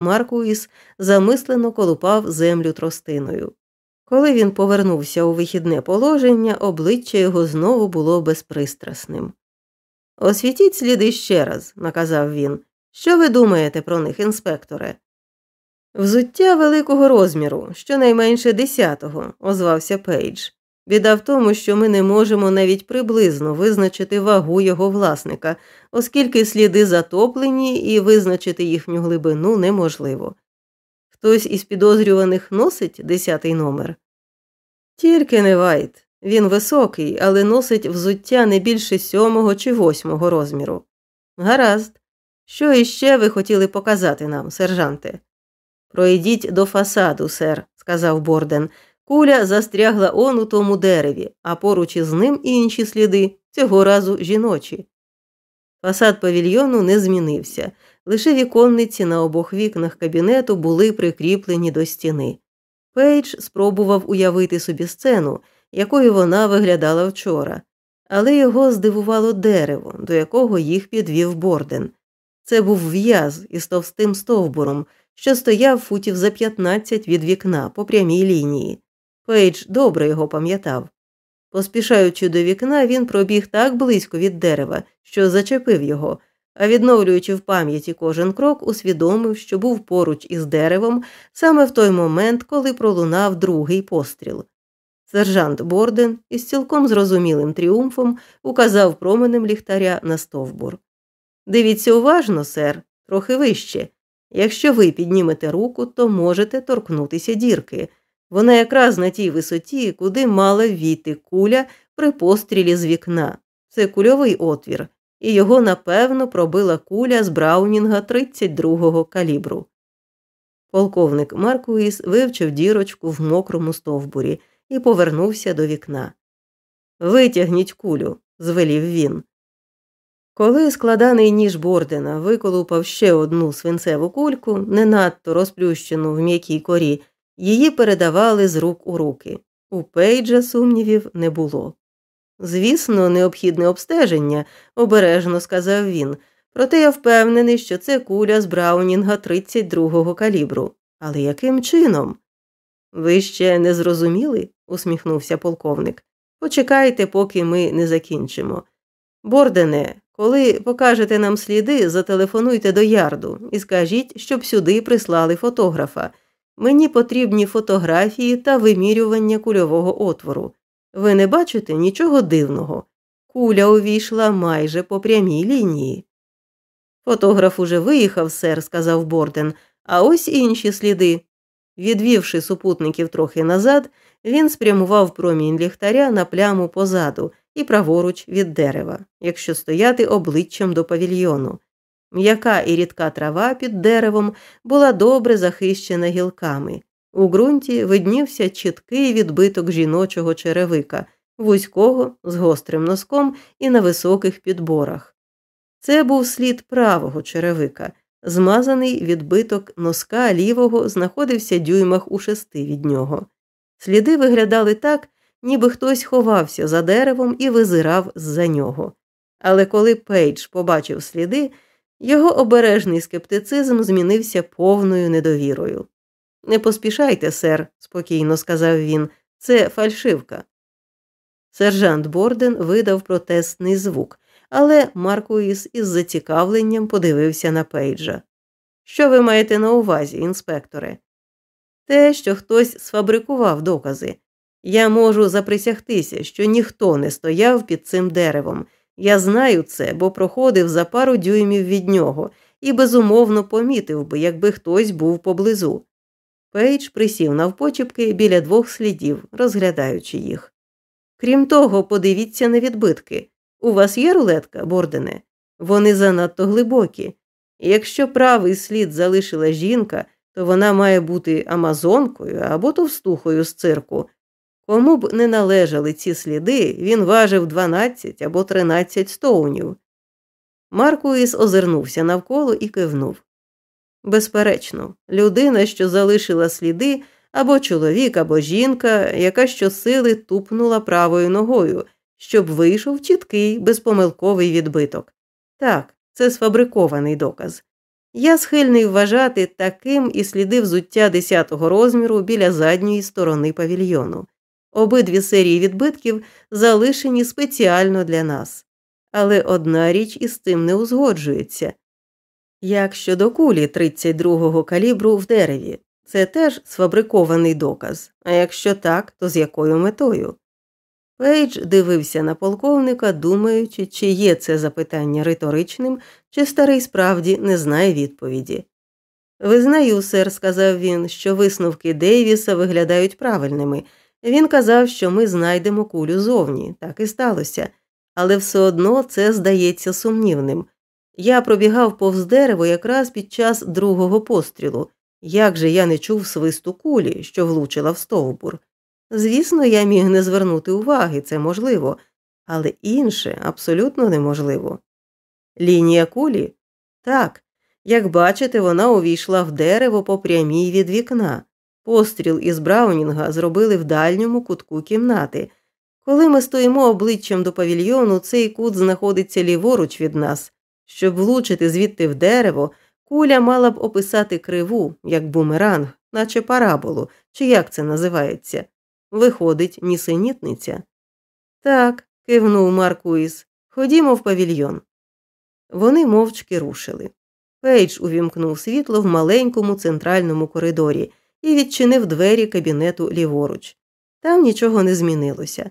Маркуїс замислено колупав землю тростиною. Коли він повернувся у вихідне положення, обличчя його знову було безпристрасним. Освітіть сліди ще раз, наказав він. Що ви думаєте про них, інспекторе? Взуття великого розміру, щонайменше десятого, озвався Пейдж. Біда в тому, що ми не можемо навіть приблизно визначити вагу його власника, оскільки сліди затоплені і визначити їхню глибину неможливо. Хтось із підозрюваних носить десятий номер? Тільки не Вайт. Він високий, але носить взуття не більше сьомого чи восьмого розміру. Гаразд. Що іще ви хотіли показати нам, сержанте? Пройдіть до фасаду, сер, сказав Борден. Куля застрягла он у тому дереві, а поруч із ним і інші сліди, цього разу жіночі. Фасад павільйону не змінився, лише віконниці на обох вікнах кабінету були прикріплені до стіни. Пейдж спробував уявити собі сцену, якою вона виглядала вчора, але його здивувало дерево, до якого їх підвів Борден. Це був в'яз із товстим стовбуром, що стояв футів за 15 від вікна по прямій лінії. Пейдж добре його пам'ятав. Поспішаючи до вікна, він пробіг так близько від дерева, що зачепив його, а відновлюючи в пам'яті кожен крок, усвідомив, що був поруч із деревом саме в той момент, коли пролунав другий постріл. Сержант Борден із цілком зрозумілим тріумфом указав променем ліхтаря на стовбур. Дивіться уважно, сер, трохи вище. Якщо ви піднімете руку, то можете торкнутися дірки. Вона якраз на тій висоті, куди мала війти куля при пострілі з вікна. Це кульовий отвір, і його напевно пробила куля з Браунінга 32-го калібру. Полковник Маркуїс вивчив дірочку в мокрому стовбурі і повернувся до вікна. Витягніть кулю, звелів він. Коли складаний ніж Бордена виколупав ще одну свинцеву кульку, не надто розплющену в м'якій корі, її передавали з рук у руки. У Пейджа сумнівів не було. Звісно, необхідне обстеження, обережно сказав він, проте я впевнений, що це куля з Браунінга 32-го калібру. Але яким чином? Ви ще не зрозуміли? усміхнувся полковник. Почекайте, поки ми не закінчимо. Бордене, коли покажете нам сліди, зателефонуйте до ярду і скажіть, щоб сюди прислали фотографа. Мені потрібні фотографії та вимірювання кульового отвору. Ви не бачите нічого дивного. Куля увійшла майже по прямій лінії. Фотограф уже виїхав, сер, сказав Борден, а ось інші сліди. Відвівши супутників трохи назад, він спрямував промінь ліхтаря на пляму позаду і праворуч від дерева, якщо стояти обличчям до павільйону. М'яка і рідка трава під деревом була добре захищена гілками. У ґрунті виднівся чіткий відбиток жіночого черевика, вузького, з гострим носком і на високих підборах. Це був слід правого черевика. Змазаний відбиток носка лівого знаходився дюймах у шести від нього. Сліди виглядали так, ніби хтось ховався за деревом і визирав з за нього. Але коли Пейдж побачив сліди, його обережний скептицизм змінився повною недовірою. Не поспішайте, сер, спокійно сказав він, це фальшивка. Сержант Борден видав протестний звук, але Маркуїс із зацікавленням подивився на Пейджа. Що ви маєте на увазі, інспекторе? Те, що хтось сфабрикував докази. Я можу заприсягтися, що ніхто не стояв під цим деревом. Я знаю це, бо проходив за пару дюймів від нього і безумовно помітив би, якби хтось був поблизу. Пейдж присів навпочіпки біля двох слідів, розглядаючи їх. Крім того, подивіться на відбитки. У вас є рулетка, Бордене? Вони занадто глибокі. Якщо правий слід залишила жінка, то вона має бути амазонкою або товстухою з цирку. Кому б не належали ці сліди, він важив 12 або 13 стоунів. Маркуїс озирнувся навколо і кивнув. Безперечно, людина, що залишила сліди, або чоловік, або жінка, яка щосили тупнула правою ногою, щоб вийшов чіткий, безпомилковий відбиток. Так, це сфабрикований доказ. Я схильний вважати таким і сліди взуття 10-го розміру біля задньої сторони павільйону. Обидві серії відбитків залишені спеціально для нас. Але одна річ із цим не узгоджується. Як щодо кулі 32-го калібру в дереві, це теж сфабрикований доказ, а якщо так, то з якою метою? Пейдж дивився на полковника, думаючи, чи є це запитання риторичним, чи старий справді не знає відповіді. Визнаю, сер, сказав він, що висновки Дейвіса виглядають правильними. Він казав, що ми знайдемо кулю зовні, так і сталося, але все одно це здається сумнівним. Я пробігав повз дерево якраз під час другого пострілу. Як же я не чув свисту кулі, що влучила в стовбур? Звісно, я міг не звернути уваги, це можливо, але інше абсолютно неможливо. Лінія кулі? Так, як бачите, вона увійшла в дерево по прямій від вікна. Постріл із Браунінга зробили в дальньому кутку кімнати. Коли ми стоїмо обличчям до павільйону, цей кут знаходиться ліворуч від нас. Щоб влучити звідти в дерево, куля мала б описати криву, як бумеранг, наче параболу, чи як це називається. Виходить, нісенітниця. Так, кивнув Маркуїс, ходімо в павільйон. Вони мовчки рушили. Пейдж увімкнув світло в маленькому центральному коридорі і відчинив двері кабінету ліворуч. Там нічого не змінилося.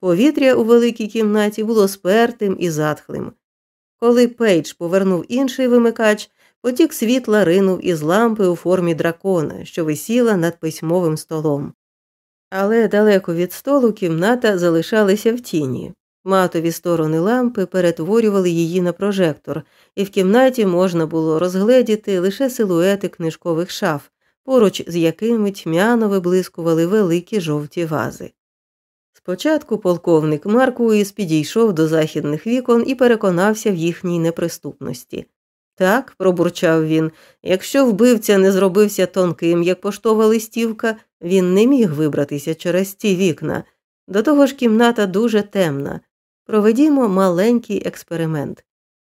Повітря у великій кімнаті було спертим і затхлим. Коли Пейдж повернув інший вимикач, потік світла ринув із лампи у формі дракона, що висіла над письмовим столом. Але далеко від столу кімната залишалася в тіні. Матові сторони лампи перетворювали її на прожектор, і в кімнаті можна було розгледіти лише силуети книжкових шаф, поруч з якими тьмяно виблискували великі жовті вази. Спочатку полковник Маркуїс підійшов до західних вікон і переконався в їхній неприступності. Так, пробурчав він, якщо вбивця не зробився тонким, як поштова листівка, він не міг вибратися через ті вікна. До того ж кімната дуже темна. Проведімо маленький експеримент.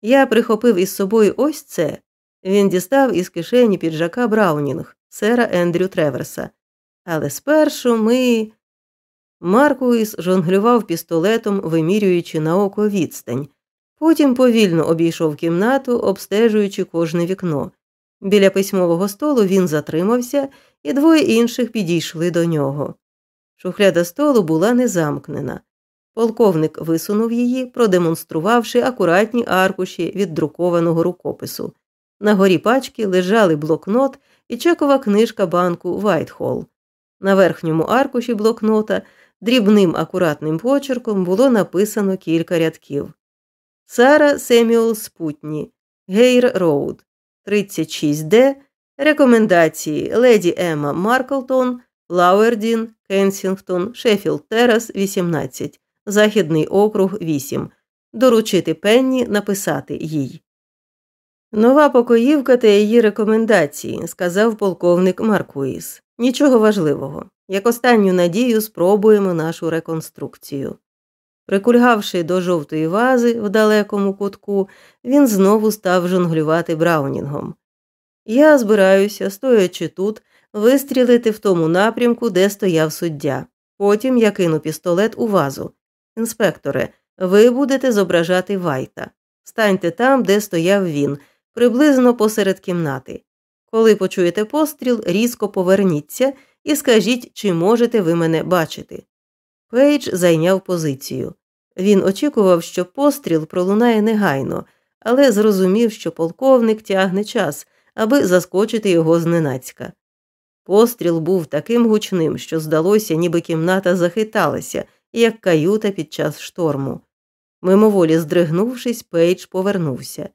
Я прихопив із собою ось це. Він дістав із кишені піджака Браунінг, сера Ендрю Треверса. Але спершу ми. Маркуїс жонглював пістолетом, вимірюючи на око відстань. Потім повільно обійшов кімнату, обстежуючи кожне вікно. Біля письмового столу він затримався, і двоє інших підійшли до нього. Шухляда столу була не замкнена. Полковник висунув її, продемонструвавши акуратні аркуші від друкованого рукопису. На горі пачки лежали блокнот і чекова книжка банку Вайтхолл. На верхньому аркуші блокнота дрібним акуратним почерком було написано кілька рядків. Сара Семюел Спутні, Гейр Роуд, 36Д, рекомендації Леді Емма Марклтон, Лауердін, Кенсінгтон, Шеффілд Терас, 18, Західний округ 8. Доручити Пенні написати їй. Нова покоївка та її рекомендації, сказав полковник Маркуїс. Нічого важливого. Як останню надію спробуємо нашу реконструкцію. Прикульгавши до жовтої вази в далекому кутку, він знову став жонглювати браунінгом. Я збираюся, стоячи тут, вистрілити в тому напрямку, де стояв суддя. Потім я кину пістолет у вазу. Інспекторе, ви будете зображати Вайта. Станьте там, де стояв він, приблизно посеред кімнати. Коли почуєте постріл, різко поверніться і скажіть, чи можете ви мене бачити. Пейдж зайняв позицію. Він очікував, що постріл пролунає негайно, але зрозумів, що полковник тягне час, аби заскочити його зненацька. Постріл був таким гучним, що здалося, ніби кімната захиталася, як каюта під час шторму. Мимоволі здригнувшись, Пейдж повернувся.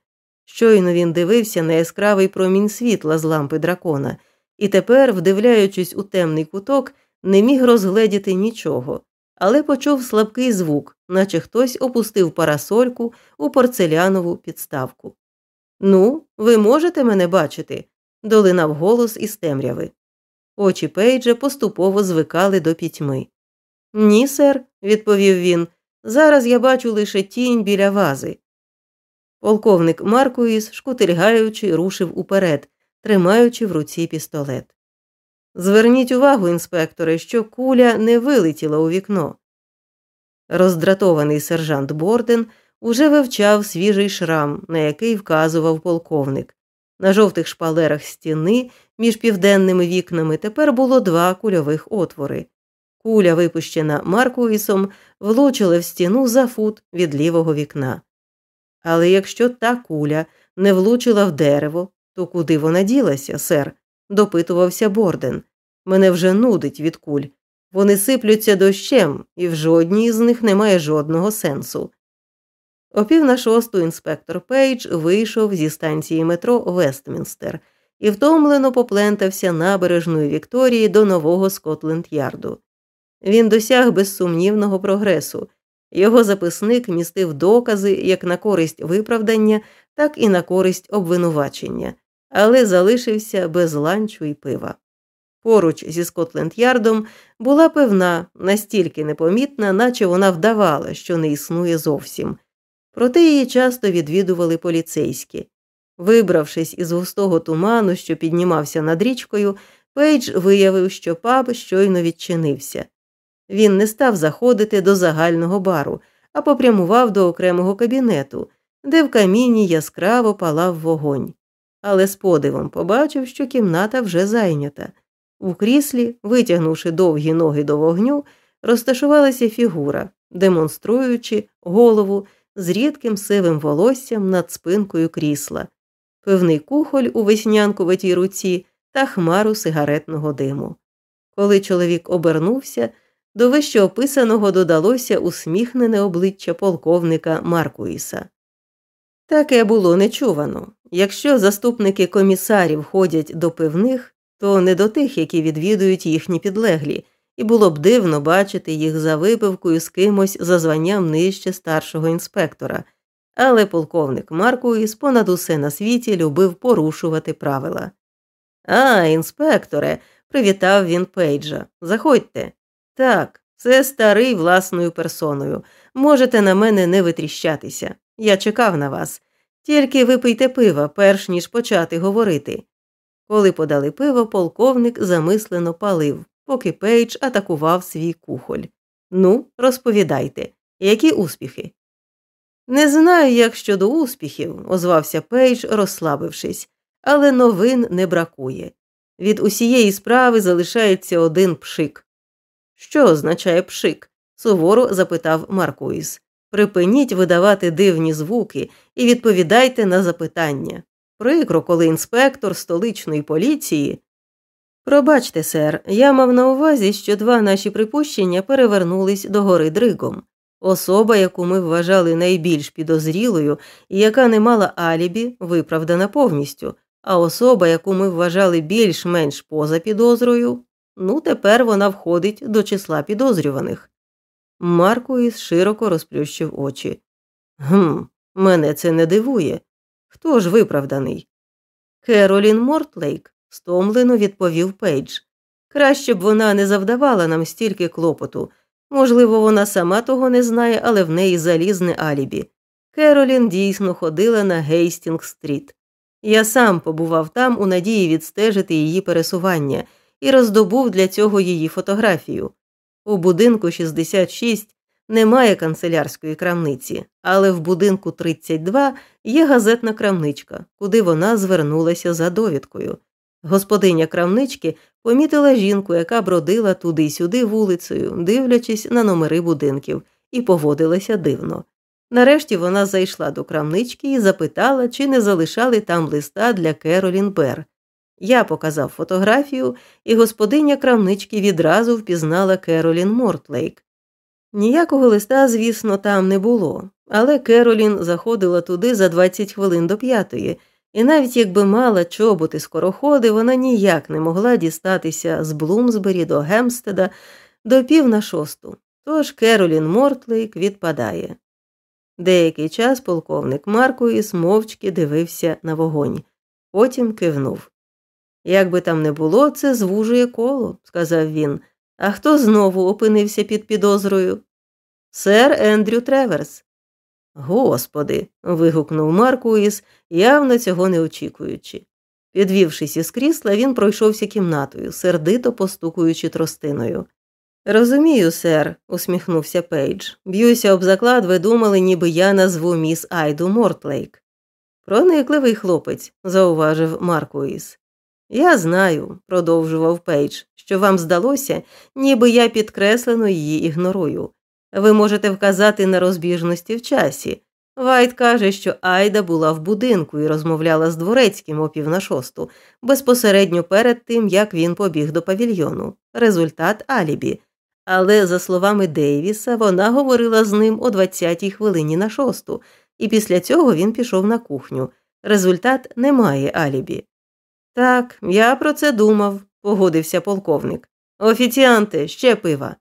Щойно він дивився на яскравий промінь світла з лампи дракона, і тепер, вдивляючись у темний куток, не міг розгледіти нічого, але почув слабкий звук, наче хтось опустив парасольку у порцелянову підставку. Ну, ви можете мене бачити? долинав голос із темряви. Очі Пейджа поступово звикали до пітьми. Ні, сер, відповів він. Зараз я бачу лише тінь біля вази. Полковник Маркуїс, шкутильгаючи, рушив уперед, тримаючи в руці пістолет. Зверніть увагу, інспекторе, що куля не вилетіла у вікно. Роздратований сержант Борден уже вивчав свіжий шрам, на який вказував полковник. На жовтих шпалерах стіни між південними вікнами тепер було два кульових отвори. Куля, випущена Маркуїсом, влучила в стіну за фут від лівого вікна. Але якщо та куля не влучила в дерево, то куди вона ділася, сер? допитувався Борден. Мене вже нудить від куль. Вони сиплються дощем, і в жодній з них немає жодного сенсу. О пів на шосту інспектор Пейдж вийшов зі станції метро Вестмінстер і втомлено поплентався набережною Вікторії до нового Скотленд Ярду. Він досяг безсумнівного прогресу. Його записник містив докази як на користь виправдання, так і на користь обвинувачення, але залишився без ланчу і пива. Поруч зі Скотленд Ярдом була певна, настільки непомітна, наче вона вдавала, що не існує зовсім. Проте її часто відвідували поліцейські. Вибравшись із густого туману, що піднімався над річкою, Пейдж виявив, що паб щойно відчинився. Він не став заходити до загального бару, а попрямував до окремого кабінету, де в каміні яскраво палав вогонь. Але з подивом побачив, що кімната вже зайнята. У кріслі, витягнувши довгі ноги до вогню, розташувалася фігура, демонструючи голову з рідким сивим волоссям над спинкою крісла, певний кухоль у веснянкуватій руці та хмару сигаретного диму. Коли чоловік обернувся, до вищеописаного додалося усміхнене обличчя полковника Маркуїса. Таке було нечувано. Якщо заступники комісарів ходять до пивних, то не до тих, які відвідують їхні підлеглі, і було б дивно бачити їх за випивкою з кимось за званням нижче старшого інспектора, але полковник Маркуїс понад усе на світі любив порушувати правила. А, інспекторе, привітав він Пейджа. Заходьте. Так, це старий власною персоною. Можете на мене не витріщатися. Я чекав на вас. Тільки випийте пива, перш ніж почати говорити. Коли подали пиво, полковник замислено палив, поки Пейдж атакував свій кухоль. Ну, розповідайте, які успіхи? Не знаю, як щодо успіхів, озвався Пейдж, розслабившись, але новин не бракує. Від усієї справи залишається один пшик. Що означає пшик? суворо запитав Маркуїс. Припиніть видавати дивні звуки і відповідайте на запитання. Прикро, коли інспектор столичної поліції. Пробачте, сер, я мав на увазі, що два наші припущення перевернулись до гори дригом. Особа, яку ми вважали найбільш підозрілою і яка не мала алібі, виправдана повністю, а особа, яку ми вважали більш-менш поза підозрою, ну тепер вона входить до числа підозрюваних. Маркуїс широко розплющив очі. Гм, мене це не дивує. Хто ж виправданий? Керолін Мортлейк, стомлено відповів Пейдж. Краще б вона не завдавала нам стільки клопоту. Можливо, вона сама того не знає, але в неї залізне алібі. Керолін дійсно ходила на Гейстінг стріт. Я сам побував там у надії відстежити її пересування і роздобув для цього її фотографію. У будинку 66 немає канцелярської крамниці, але в будинку 32 є газетна крамничка, куди вона звернулася за довідкою. Господиня крамнички помітила жінку, яка бродила туди-сюди вулицею, дивлячись на номери будинків, і поводилася дивно. Нарешті вона зайшла до крамнички і запитала, чи не залишали там листа для Керолін Бер. Я показав фотографію, і господиня крамнички відразу впізнала Керолін Мортлейк. Ніякого листа, звісно, там не було, але Керолін заходила туди за 20 хвилин до п'ятої, і навіть якби мала чоботи скороходи, вона ніяк не могла дістатися з Блумсбері до Гемстеда до пів на шосту. Тож Керолін Мортлейк відпадає. Деякий час полковник Маркуїс мовчки дивився на вогонь, потім кивнув. Як би там не було, це звужує коло, сказав він. А хто знову опинився під підозрою? Сер Ендрю Треверс. Господи. вигукнув Маркуїс, явно цього не очікуючи. Підвівшись із крісла, він пройшовся кімнатою, сердито постукуючи тростиною. Розумію, сер, усміхнувся Пейдж. Б'юся об заклад, ви думали, ніби я назву міс Айду Мортлейк. Проникливий хлопець, зауважив Маркуїс. Я знаю, продовжував Пейдж, що вам здалося, ніби я підкреслено її ігнорую. Ви можете вказати на розбіжності в часі. Вайт каже, що Айда була в будинку і розмовляла з дворецьким о пів на шосту, безпосередньо перед тим, як він побіг до павільйону. Результат алібі. Але, за словами Дейвіса, вона говорила з ним о 20-й хвилині на шосту, і після цього він пішов на кухню. Результат немає алібі. Так, я про це думав, погодився полковник. Офіціанти, ще пива.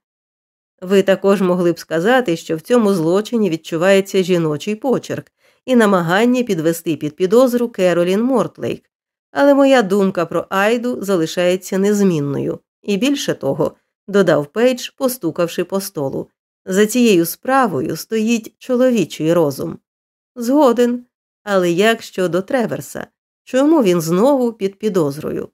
Ви також могли б сказати, що в цьому злочині відчувається жіночий почерк і намагання підвести під підозру Керолін Мортлейк, але моя думка про Айду залишається незмінною, і більше того, додав Пейдж, постукавши по столу. За цією справою стоїть чоловічий розум. Згоден. Але як щодо Треверса, чому він знову під підозрою?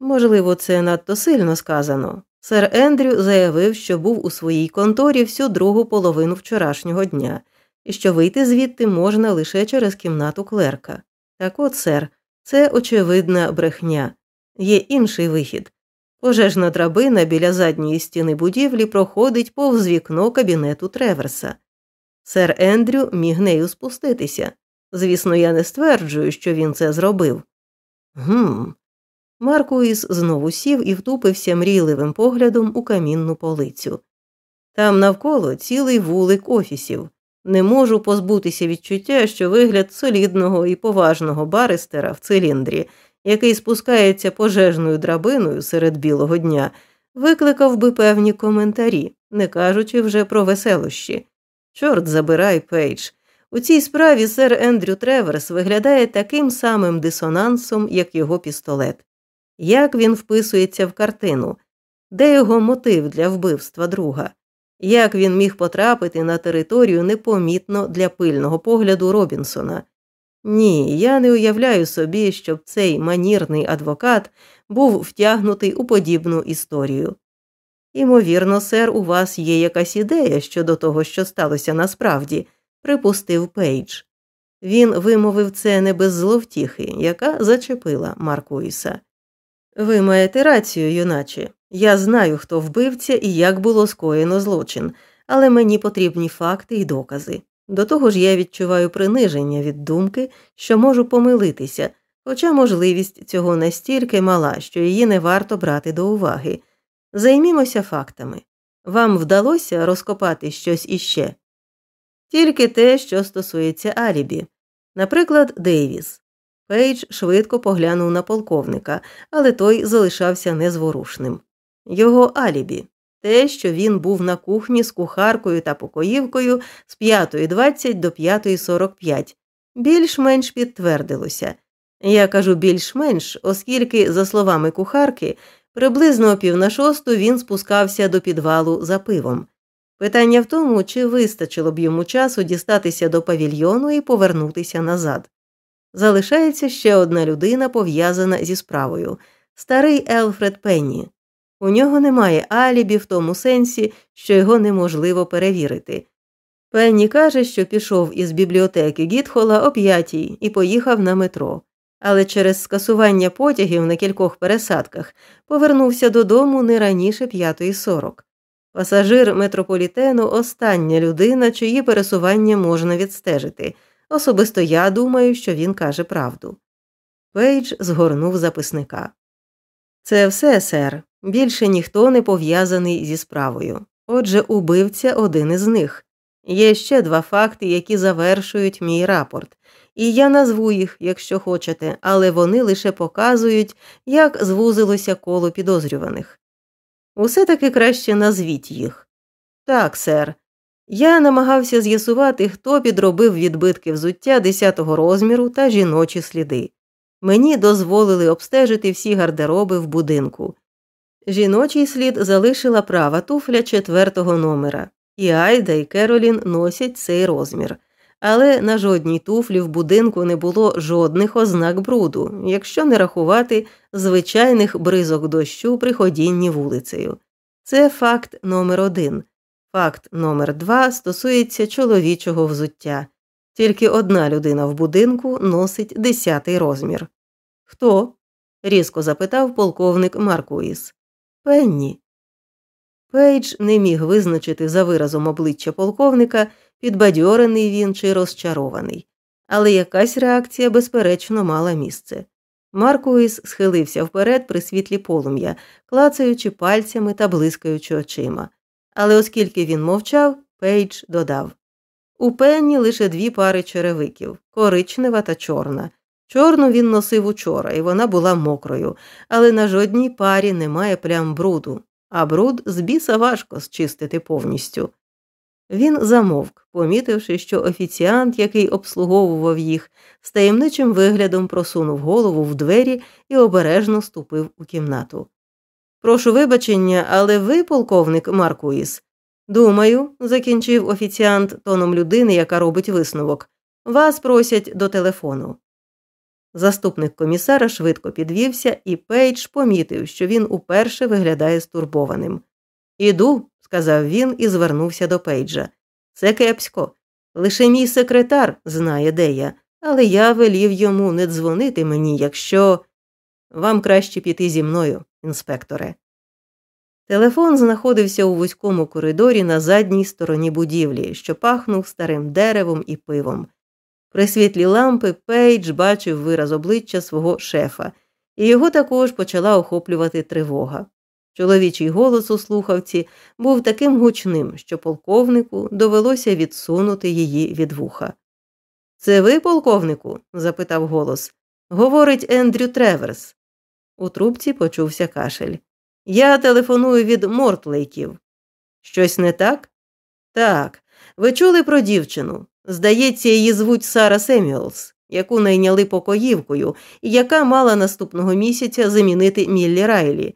Можливо, це надто сильно сказано. Сер Ендрю заявив, що був у своїй конторі всю другу половину вчорашнього дня, і що вийти звідти можна лише через кімнату клерка. Так от, сер, це очевидна брехня. Є інший вихід. Пожежна драбина біля задньої стіни будівлі проходить повз вікно кабінету Треверса. Сер Ендрю міг нею спуститися. Звісно, я не стверджую, що він це зробив. Гм. Маркуїс знову сів і втупився мрійливим поглядом у камінну полицю. Там навколо цілий вулик офісів. Не можу позбутися відчуття, що вигляд солідного і поважного баристера в циліндрі, який спускається пожежною драбиною серед білого дня, викликав би певні коментарі, не кажучи вже про веселощі. Чорт забирай, Пейдж. У цій справі сер Ендрю Треверс виглядає таким самим дисонансом, як його пістолет. Як він вписується в картину, де його мотив для вбивства друга, як він міг потрапити на територію непомітно для пильного погляду Робінсона? Ні, я не уявляю собі, щоб цей манірний адвокат був втягнутий у подібну історію. Імовірно, сер, у вас є якась ідея щодо того, що сталося насправді, припустив Пейдж. Він вимовив це не без зловтіхи, яка зачепила Маркуїса. Ви маєте рацію, юначе. Я знаю, хто вбивця і як було скоєно злочин, але мені потрібні факти і докази. До того ж, я відчуваю приниження від думки, що можу помилитися, хоча можливість цього настільки мала, що її не варто брати до уваги. Займімося фактами. Вам вдалося розкопати щось іще? Тільки те, що стосується Алібі. Наприклад, Дейвіс. Пейдж швидко поглянув на полковника, але той залишався незворушним. Його алібі те, що він був на кухні з кухаркою та покоївкою з 5.20 до 5.45, більш-менш підтвердилося. Я кажу більш-менш, оскільки, за словами кухарки, приблизно пів на шосту він спускався до підвалу за пивом. Питання в тому, чи вистачило б йому часу дістатися до павільйону і повернутися назад. Залишається ще одна людина, пов'язана зі справою старий Елфред Пенні. У нього немає алібі в тому сенсі, що його неможливо перевірити. Пенні каже, що пішов із бібліотеки Гітхола о п'ятій і поїхав на метро, але через скасування потягів на кількох пересадках повернувся додому не раніше 5.40. Пасажир метрополітену остання людина, чиї пересування можна відстежити. Особисто я думаю, що він каже правду. Пейдж згорнув записника. Це все, сер. Більше ніхто не пов'язаний зі справою. Отже, убивця один із них. Є ще два факти, які завершують мій рапорт, і я назву їх, якщо хочете, але вони лише показують, як звузилося коло підозрюваних. Усе таки краще назвіть їх. Так, сер. Я намагався з'ясувати, хто підробив відбитки взуття 10-го розміру та жіночі сліди. Мені дозволили обстежити всі гардероби в будинку. Жіночий слід залишила права туфля четвертого номера, і Айда і Керолін носять цей розмір. Але на жодній туфлі в будинку не було жодних ознак бруду, якщо не рахувати звичайних бризок дощу при ходінні вулицею. Це факт номер один. Факт номер два стосується чоловічого взуття. Тільки одна людина в будинку носить десятий розмір. Хто? різко запитав полковник Маркуїс. Пенні. Пейдж не міг визначити за виразом обличчя полковника, підбадьорений він чи розчарований, але якась реакція, безперечно, мала місце. Маркуїс схилився вперед при світлі полум'я, клацаючи пальцями та блискаючи очима. Але оскільки він мовчав, Пейдж додав у Пенні лише дві пари черевиків коричнева та чорна. Чорну він носив учора, і вона була мокрою, але на жодній парі немає плям бруду, а бруд з біса важко зчистити повністю. Він замовк, помітивши, що офіціант, який обслуговував їх, з таємничим виглядом просунув голову в двері і обережно ступив у кімнату. Прошу вибачення, але ви, полковник Маркуїс, думаю, закінчив офіціант тоном людини, яка робить висновок, вас просять до телефону. Заступник комісара швидко підвівся, і Пейдж помітив, що він уперше виглядає стурбованим. Іду, сказав він і звернувся до Пейджа. Це кепсько. Лише мій секретар знає, де я, але я велів йому не дзвонити мені, якщо вам краще піти зі мною, інспекторе. Телефон знаходився у вузькому коридорі на задній стороні будівлі, що пахнув старим деревом і пивом. При світлі лампи Пейдж бачив вираз обличчя свого шефа, і його також почала охоплювати тривога. Чоловічий голос у слухавці був таким гучним, що полковнику довелося відсунути її від вуха. Це ви, полковнику? запитав голос. Говорить Ендрю Треверс. У трубці почувся кашель. Я телефоную від Мортлейків. Щось не так? Так. Ви чули про дівчину? Здається, її звуть Сара Семюелс, яку найняли покоївкою, і яка мала наступного місяця замінити Міллі Райлі.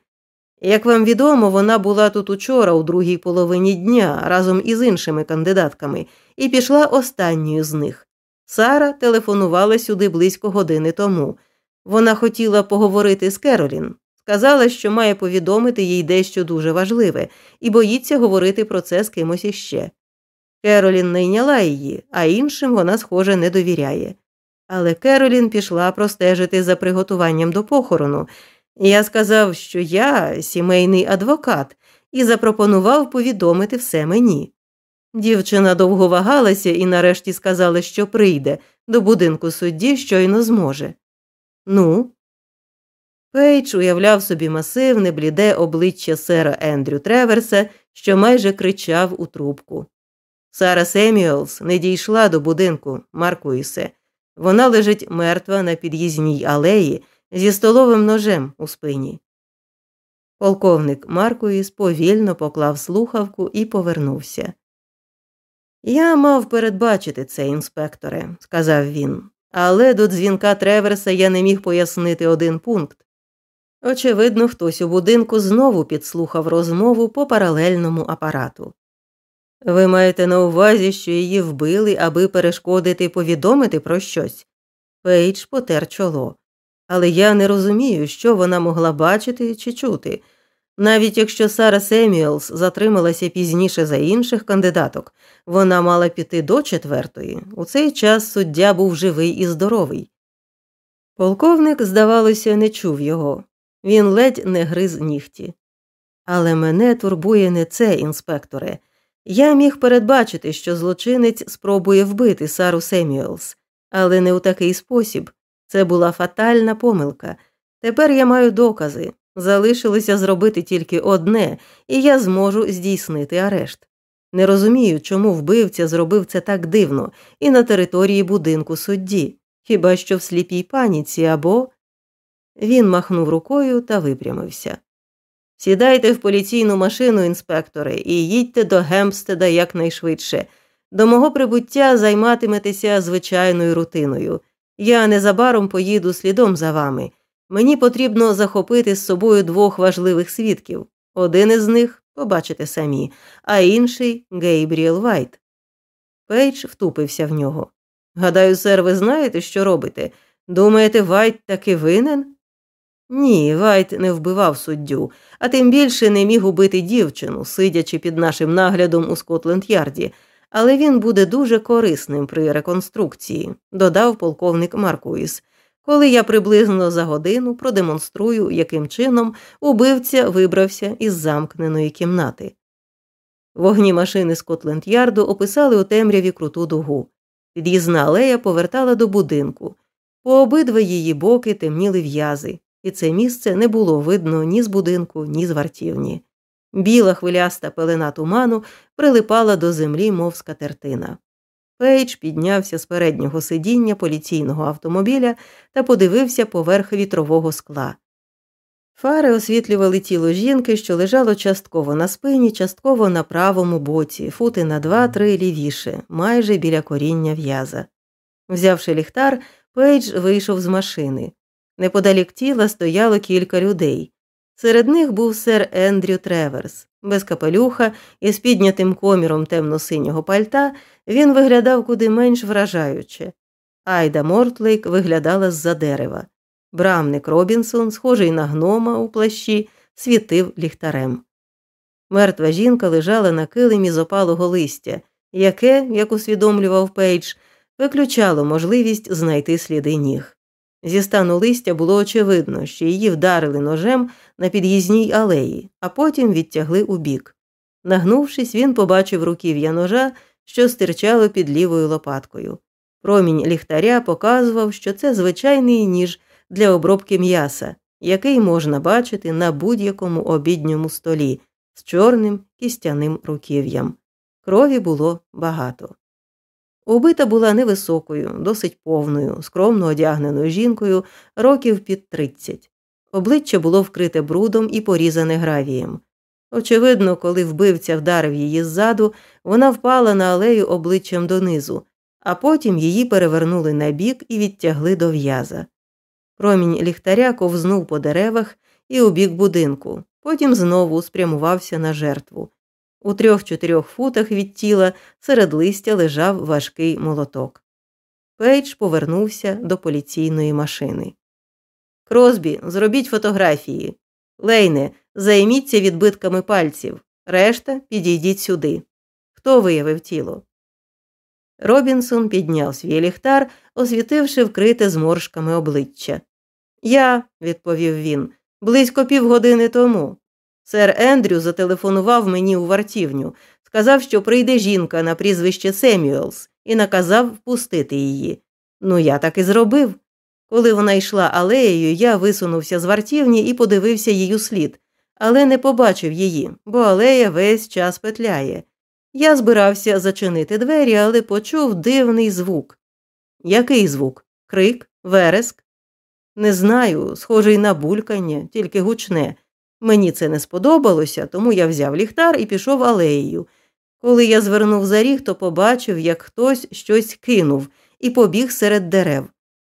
Як вам відомо, вона була тут учора, у другій половині дня, разом із іншими кандидатками, і пішла останньою з них. Сара телефонувала сюди близько години тому. Вона хотіла поговорити з Керолін, сказала, що має повідомити їй дещо дуже важливе, і боїться говорити про це з кимось іще. Керолін не йняла її, а іншим вона, схоже, не довіряє. Але Керолін пішла простежити за приготуванням до похорону. Я сказав, що я сімейний адвокат, і запропонував повідомити все мені. Дівчина довго вагалася і нарешті сказала, що прийде до будинку судді щойно зможе. Ну, Пейдж уявляв собі масивне, бліде обличчя сера Ендрю Треверса, що майже кричав у трубку. Сара Семюелс не дійшла до будинку, Маркуїсе. Вона лежить мертва на під'їзній алеї зі столовим ножем у спині. Полковник Маркуїс повільно поклав слухавку і повернувся. Я мав передбачити це, інспекторе, сказав він, але до дзвінка Треверса я не міг пояснити один пункт. Очевидно, хтось у будинку знову підслухав розмову по паралельному апарату. Ви маєте на увазі, що її вбили, аби перешкодити повідомити про щось? Пейдж потер чоло. Але я не розумію, що вона могла бачити чи чути. Навіть якщо Сара Семюелс затрималася пізніше за інших кандидаток, вона мала піти до четвертої. У цей час суддя був живий і здоровий. Полковник, здавалося, не чув його. Він ледь не гриз нігті. Але мене турбує не це, інспекторе. Я міг передбачити, що злочинець спробує вбити Сару Семюелс, але не у такий спосіб. Це була фатальна помилка. Тепер я маю докази. Залишилося зробити тільки одне, і я зможу здійснити арешт. Не розумію, чому вбивця зробив це так дивно і на території будинку судді, хіба що в сліпій паніці або. Він махнув рукою та випрямився. Сідайте в поліційну машину, інспекторе, і їдьте до Гемстеда якнайшвидше. До мого прибуття займатиметеся звичайною рутиною. Я незабаром поїду слідом за вами. Мені потрібно захопити з собою двох важливих свідків. Один із них побачите самі, а інший Гейбріел Вайт. Пейдж втупився в нього. Гадаю, сер, ви знаєте, що робите? Думаєте, Вайт таки винен? Ні, Вайт не вбивав суддю, а тим більше не міг убити дівчину, сидячи під нашим наглядом у Скотленд Ярді, але він буде дуже корисним при реконструкції, додав полковник Маркуїс, коли я приблизно за годину продемонструю, яким чином убивця вибрався із замкненої кімнати. Вогні машини Скотленд Ярду описали у темряві круту дугу. Під'їзна алея повертала до будинку. По обидва її боки темніли в'язи, і це місце не було видно ні з будинку, ні з вартівні. Біла хвиляста пелена туману прилипала до землі, мов скатертина. Пейдж піднявся з переднього сидіння поліційного автомобіля та подивився поверх вітрового скла. Фари освітлювали тіло жінки, що лежало частково на спині, частково на правому боці, фути на два-три лівіше, майже біля коріння в'яза. Взявши ліхтар, Пейдж вийшов з машини. Неподалік тіла стояло кілька людей. Серед них був сер Ендрю Треверс. Без капелюха і з піднятим коміром темно-синього пальта він виглядав куди менш вражаюче. Айда Мортлейк виглядала з-за дерева. Брамник Робінсон, схожий на гнома у плащі, світив ліхтарем. Мертва жінка лежала на килимі з опалого листя, яке, як усвідомлював Пейдж, виключало можливість знайти сліди ніг. Зі стану листя було очевидно, що її вдарили ножем на під'їзній алеї, а потім відтягли у бік. Нагнувшись, він побачив руків'я ножа, що стирчало під лівою лопаткою. Промінь ліхтаря показував, що це звичайний ніж для обробки м'яса, який можна бачити на будь-якому обідньому столі з чорним кістяним руків'ям. Крові було багато. Убита була невисокою, досить повною, скромно одягненою жінкою, років під тридцять. Обличчя було вкрите брудом і порізане гравієм. Очевидно, коли вбивця вдарив її ззаду, вона впала на алею обличчям донизу, а потім її перевернули на бік і відтягли до в'яза. Промінь ліхтаря ковзнув по деревах і у бік будинку, потім знову спрямувався на жертву. У трьох-чотирьох футах від тіла серед листя лежав важкий молоток. Пейдж повернувся до поліційної машини. Кросбі, зробіть фотографії. Лейне, займіться відбитками пальців. Решта підійдіть сюди. Хто виявив тіло? Робінсон підняв свій ліхтар, освітивши вкрите зморшками обличчя. Я, відповів він, близько півгодини тому. Сер Ендрю зателефонував мені у вартівню, сказав, що прийде жінка на прізвище Семюелс, і наказав впустити її. Ну, я так і зробив. Коли вона йшла алеєю, я висунувся з вартівні і подивився її слід, але не побачив її, бо алея весь час петляє. Я збирався зачинити двері, але почув дивний звук. Який звук? Крик, вереск? Не знаю, схожий на булькання, тільки гучне. Мені це не сподобалося, тому я взяв ліхтар і пішов алеєю. Коли я звернув за ріг, то побачив, як хтось щось кинув і побіг серед дерев.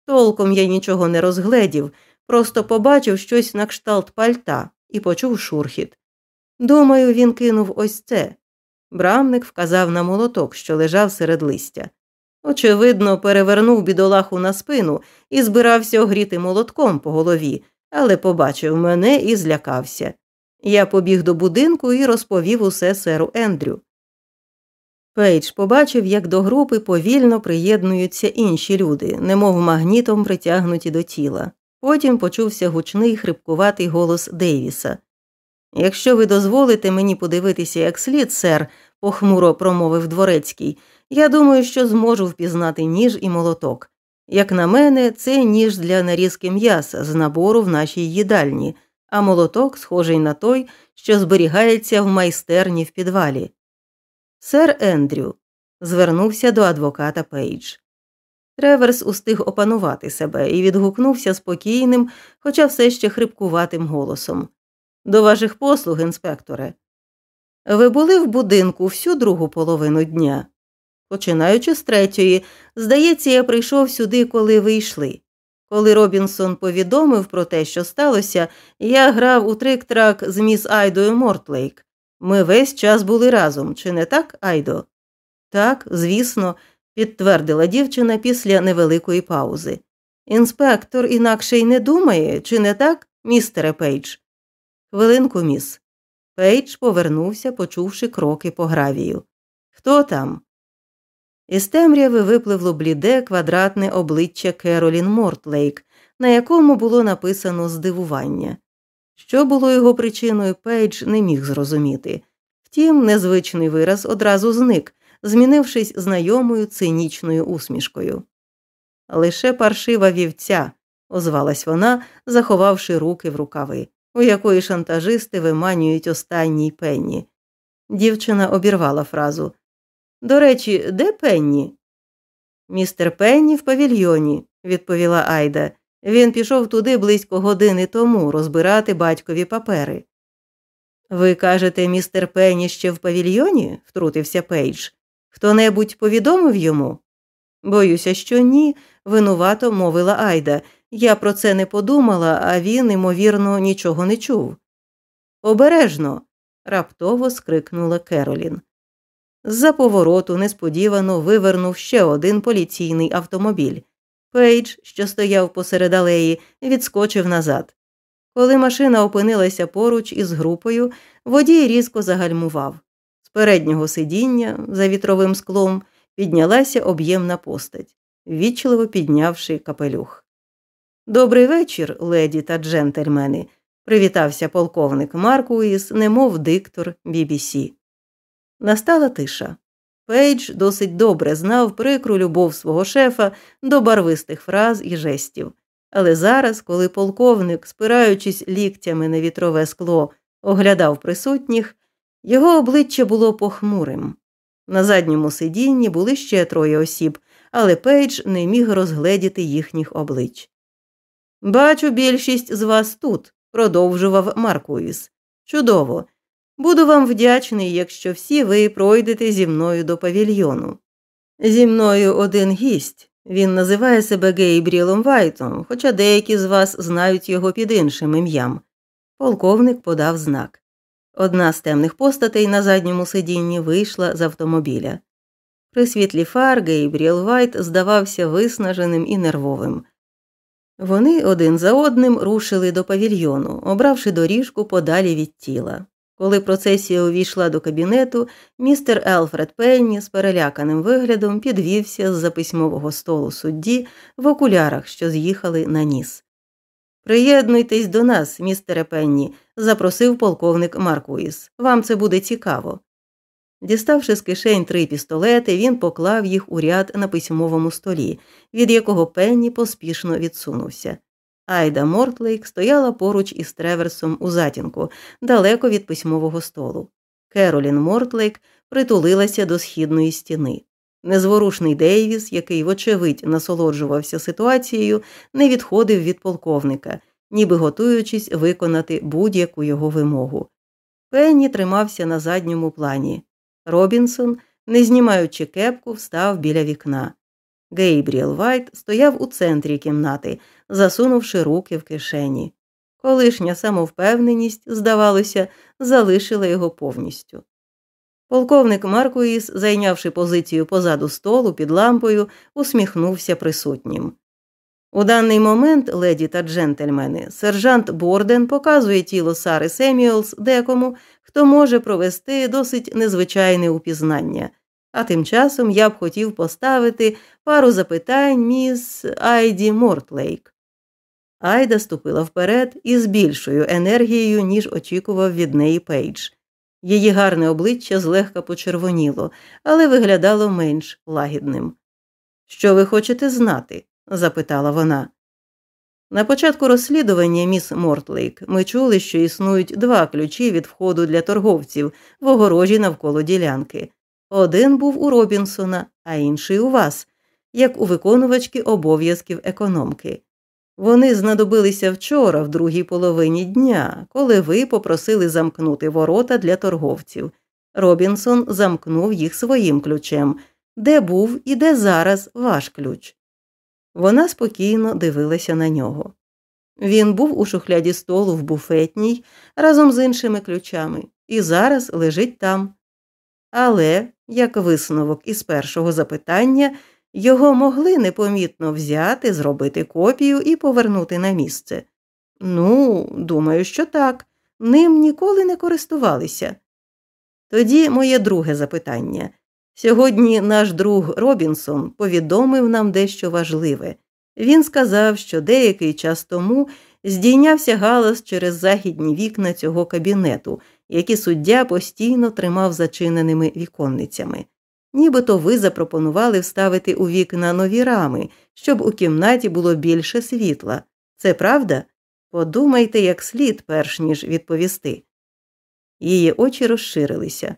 Толком я нічого не розгледів, просто побачив щось на кшталт пальта і почув шурхіт. Думаю, він кинув ось це. Брамник вказав на молоток, що лежав серед листя. Очевидно, перевернув бідолаху на спину і збирався огріти молотком по голові, але побачив мене і злякався. Я побіг до будинку і розповів усе серу Ендрю. Пейдж побачив, як до групи повільно приєднуються інші люди, немов магнітом притягнуті до тіла. Потім почувся гучний хрипкуватий голос Дейвіса. Якщо ви дозволите мені подивитися як слід, сер, похмуро промовив дворецький, я думаю, що зможу впізнати ніж і молоток. Як на мене, це ніж для нарізки м'яса з набору в нашій їдальні, а молоток схожий на той, що зберігається в майстерні в підвалі. Сер Ендрю звернувся до адвоката Пейдж. Треверс устиг опанувати себе і відгукнувся спокійним, хоча все ще хрипкуватим голосом. До ваших послуг, інспекторе. Ви були в будинку всю другу половину дня. Починаючи з третьої, здається, я прийшов сюди, коли ви йшли. Коли Робінсон повідомив про те, що сталося, я грав у трик-трак з міс Айдою Мортлейк. Ми весь час були разом, чи не так, Айдо? Так, звісно, підтвердила дівчина після невеликої паузи. Інспектор інакше й не думає, чи не так, містере Пейдж? Хвилинку, міс. Пейдж повернувся, почувши кроки по гравію. Хто там? Із темряви випливло бліде квадратне обличчя Керолін Мортлейк, на якому було написано здивування. Що було його причиною, Пейдж не міг зрозуміти. Втім, незвичний вираз одразу зник, змінившись знайомою цинічною усмішкою. Лише паршива вівця, озвалась вона, заховавши руки в рукави, у якої шантажисти виманюють останній пенні. Дівчина обірвала фразу. До речі, де пенні? Містер Пенні в павільйоні, відповіла Айда. Він пішов туди близько години тому розбирати батькові папери. Ви кажете, містер Пенні ще в павільйоні? втрутився Пейдж. Хто небудь повідомив йому? Боюся, що ні, винувато мовила Айда. Я про це не подумала, а він, ймовірно, нічого не чув. Обережно. раптово скрикнула Керолін. З-за повороту несподівано вивернув ще один поліційний автомобіль. Пейдж, що стояв посеред алеї, відскочив назад. Коли машина опинилася поруч із групою, водій різко загальмував. З переднього сидіння, за вітровим склом, піднялася об'ємна постать, ввічливо піднявши капелюх. Добрий вечір, леді та джентльмени, привітався полковник Маркуїс, немов диктор BBC. Настала тиша. Пейдж досить добре знав прикру любов свого шефа до барвистих фраз і жестів. Але зараз, коли полковник, спираючись ліктями на вітрове скло, оглядав присутніх, його обличчя було похмурим. На задньому сидінні були ще троє осіб, але Пейдж не міг розгледіти їхніх облич. Бачу, більшість з вас тут, продовжував Маркуїс. Чудово. Буду вам вдячний, якщо всі ви пройдете зі мною до павільйону. Зі мною один гість. Він називає себе Гейбріелом Вайтом, хоча деякі з вас знають його під іншим ім'ям. Полковник подав знак. Одна з темних постатей на задньому сидінні вийшла з автомобіля. При світлі фар Гейбріел Вайт здавався виснаженим і нервовим. Вони один за одним рушили до павільйону, обравши доріжку подалі від тіла. Коли процесія увійшла до кабінету, містер Елфред Пенні з переляканим виглядом підвівся з за письмового столу судді в окулярах, що з'їхали на ніс. Приєднуйтесь до нас, містере Пенні, запросив полковник Маркуїс. Вам це буде цікаво. Діставши з кишень три пістолети, він поклав їх у ряд на письмовому столі, від якого Пенні поспішно відсунувся. Айда Мортлейк стояла поруч із треверсом у затінку, далеко від письмового столу. Керолін Мортлейк притулилася до східної стіни. Незворушний Дейвіс, який, вочевидь, насолоджувався ситуацією, не відходив від полковника, ніби готуючись виконати будь-яку його вимогу. Пенні тримався на задньому плані. Робінсон, не знімаючи кепку, встав біля вікна. Гейбріел Вайт стояв у центрі кімнати, засунувши руки в кишені. Колишня самовпевненість, здавалося, залишила його повністю. Полковник Маркуїс, зайнявши позицію позаду столу під лампою, усміхнувся присутнім. У даний момент, леді та джентльмени, сержант Борден показує тіло Сари Семюелс декому, хто може провести досить незвичайне упізнання. А тим часом я б хотів поставити пару запитань міс Айді Мортлейк. Айда ступила вперед із більшою енергією, ніж очікував від неї Пейдж. Її гарне обличчя злегка почервоніло, але виглядало менш лагідним. Що ви хочете знати? запитала вона. На початку розслідування міс Мортлейк ми чули, що існують два ключі від входу для торговців в огорожі навколо ділянки. Один був у Робінсона, а інший у вас, як у виконувачки обов'язків економки. Вони знадобилися вчора, в другій половині дня, коли ви попросили замкнути ворота для торговців. Робінсон замкнув їх своїм ключем, де був і де зараз ваш ключ. Вона спокійно дивилася на нього. Він був у шухляді столу в буфетній разом з іншими ключами і зараз лежить там. Але як висновок із першого запитання, його могли непомітно взяти, зробити копію і повернути на місце. Ну, думаю, що так. Ним ніколи не користувалися. Тоді моє друге запитання. Сьогодні наш друг Робінсон повідомив нам дещо важливе. Він сказав, що деякий час тому здійнявся галас через західні вікна цього кабінету, які суддя постійно тримав зачиненими віконницями. Нібито ви запропонували вставити у вікна нові рами, щоб у кімнаті було більше світла. Це правда? Подумайте як слід, перш ніж відповісти. Її очі розширилися.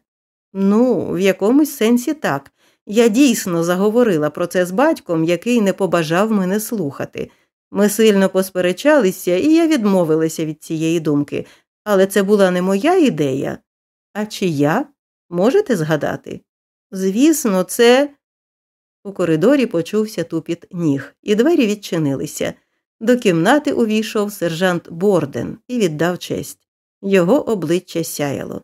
Ну, в якомусь сенсі так. Я дійсно заговорила про це з батьком, який не побажав мене слухати. Ми сильно посперечалися, і я відмовилася від цієї думки, але це була не моя ідея. А чия? Можете згадати? Звісно, це. У коридорі почувся тупіт ніг, і двері відчинилися. До кімнати увійшов сержант Борден і віддав честь. Його обличчя сяяло.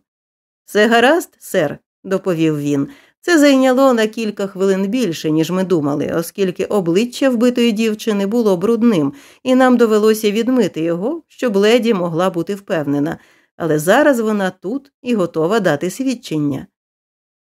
Все гаразд, сер, доповів він. Це зайняло на кілька хвилин більше, ніж ми думали, оскільки обличчя вбитої дівчини було брудним, і нам довелося відмити його, щоб леді могла бути впевнена, але зараз вона тут і готова дати свідчення.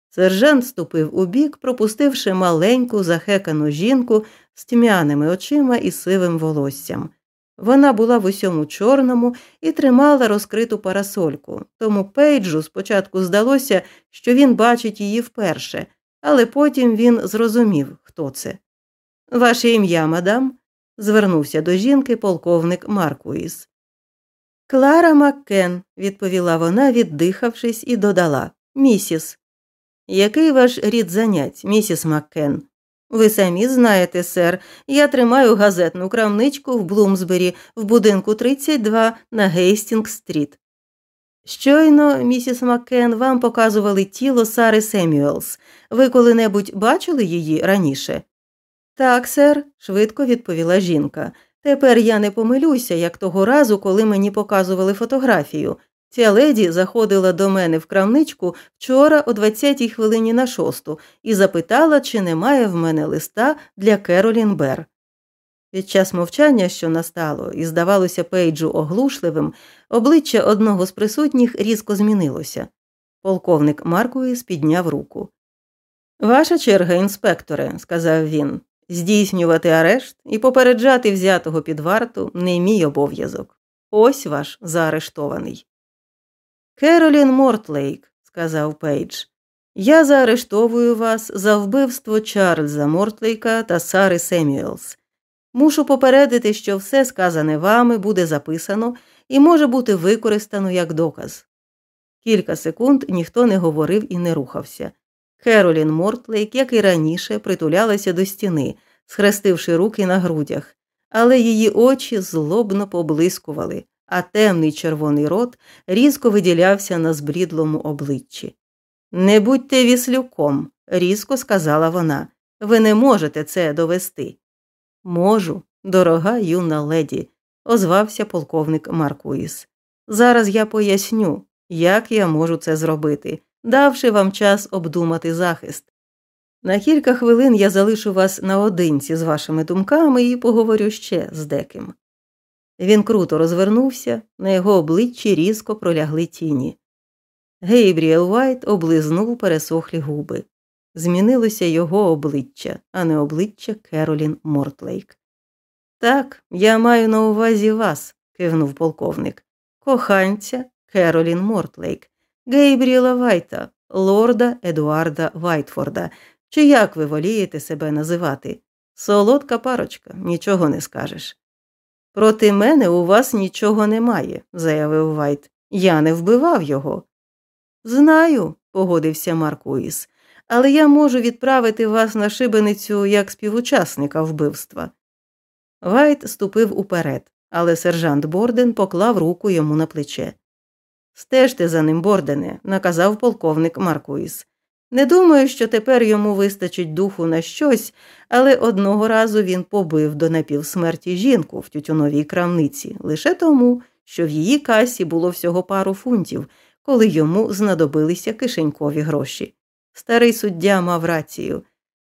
Сержант ступив у бік, пропустивши маленьку захекану жінку з тьмяними очима і сивим волоссям. Вона була в усьому чорному і тримала розкриту парасольку, тому Пейджу спочатку здалося, що він бачить її вперше, але потім він зрозумів, хто це. Ваше ім'я, мадам? звернувся до жінки полковник Маркуїс. Клара Маккен, відповіла вона, віддихавшись, і додала Місіс. Який ваш рід занять, місіс Маккен? Ви самі знаєте, сер, я тримаю газетну крамничку в Блумсбері в будинку 32 на Гейстінг стріт. Щойно, місіс Маккен, вам показували тіло Сари Семюелс. Ви коли-небудь бачили її раніше? Так, сер, швидко відповіла жінка. Тепер я не помилюся, як того разу, коли мені показували фотографію. Ця леді заходила до мене в крамничку вчора о 20-й хвилині на шосту і запитала, чи немає в мене листа для Керолін Бер. Під час мовчання, що настало, і здавалося Пейджу оглушливим, обличчя одного з присутніх різко змінилося. Полковник Маркуїс підняв руку. Ваша черга, інспекторе, сказав він, здійснювати арешт і попереджати взятого під варту не мій обов'язок. Ось ваш заарештований. Керолін Мортлейк, сказав Пейдж, я заарештовую вас за вбивство Чарльза Мортлейка та Сари Семюелс. Мушу попередити, що все сказане вами буде записано і може бути використано як доказ. Кілька секунд ніхто не говорив і не рухався. Керолін Мортлейк, як і раніше, притулялася до стіни, схрестивши руки на грудях, але її очі злобно поблискували а темний червоний рот різко виділявся на збрідлому обличчі. Не будьте віслюком, різко сказала вона. Ви не можете це довести. Можу, дорога юна леді, озвався полковник Маркуїс. Зараз я поясню, як я можу це зробити, давши вам час обдумати захист. На кілька хвилин я залишу вас наодинці з вашими думками і поговорю ще з деким. Він круто розвернувся, на його обличчі різко пролягли тіні. Гейбріел Вайт облизнув пересохлі губи. Змінилося його обличчя, а не обличчя Керолін Мортлейк. Так, я маю на увазі вас, кивнув полковник. Коханця Керолін Мортлейк, Гейбріела Вайта, лорда Едуарда Вайтфорда, чи як ви волієте себе називати? Солодка парочка, нічого не скажеш. Проти мене у вас нічого немає, заявив Вайт. Я не вбивав його. Знаю, погодився Маркуїс, але я можу відправити вас на шибеницю як співучасника вбивства. Вайт ступив уперед, але сержант Борден поклав руку йому на плече. Стежте за ним, Бордене, наказав полковник Маркуїс. Не думаю, що тепер йому вистачить духу на щось, але одного разу він побив до напівсмерті жінку в тютюновій крамниці лише тому, що в її касі було всього пару фунтів, коли йому знадобилися кишенькові гроші. Старий суддя мав рацію.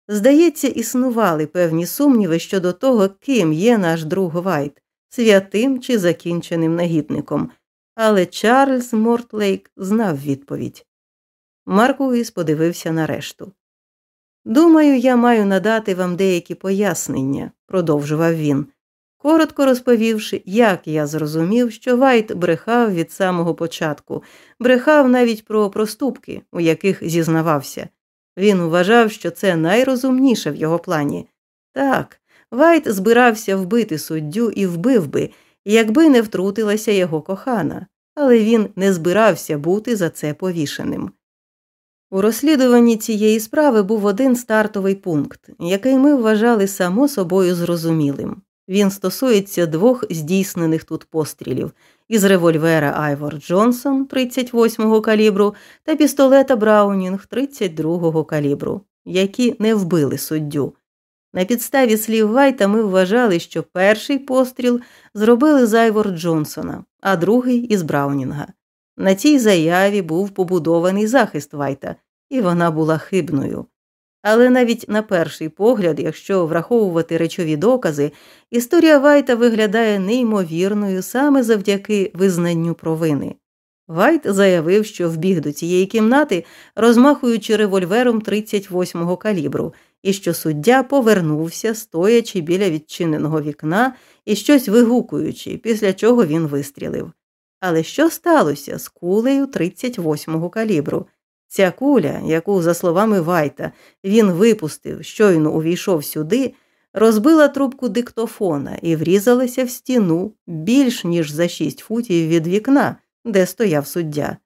Здається, існували певні сумніви щодо того, ким є наш друг Вайт, святим чи закінченим негідником, але Чарльз Мортлейк знав відповідь. Маркуїс подивився на решту. Думаю, я маю надати вам деякі пояснення, продовжував він, коротко розповівши, як я зрозумів, що Вайт брехав від самого початку, брехав навіть про проступки, у яких зізнавався. Він вважав, що це найрозумніше в його плані. Так, Вайт збирався вбити суддю і вбив би, якби не втрутилася його кохана, але він не збирався бути за це повішеним. У розслідуванні цієї справи був один стартовий пункт, який ми вважали само собою зрозумілим. Він стосується двох здійснених тут пострілів із револьвера Айвор Джонсон 38-го калібру та пістолета Браунінг 32-го калібру, які не вбили суддю. На підставі слів Вайта ми вважали, що перший постріл зробили з Айвор Джонсона, а другий із Браунінга. На цій заяві був побудований захист Вайта, і вона була хибною. Але навіть на перший погляд, якщо враховувати речові докази, історія Вайта виглядає неймовірною саме завдяки визнанню провини. Вайт заявив, що вбіг до цієї кімнати, розмахуючи револьвером 38-го калібру, і що суддя повернувся, стоячи біля відчиненого вікна і щось вигукуючи, після чого він вистрілив. Але що сталося з кулею 38-го калібру? Ця куля, яку, за словами Вайта, він випустив, щойно увійшов сюди, розбила трубку диктофона і врізалася в стіну більш ніж за шість футів від вікна, де стояв суддя.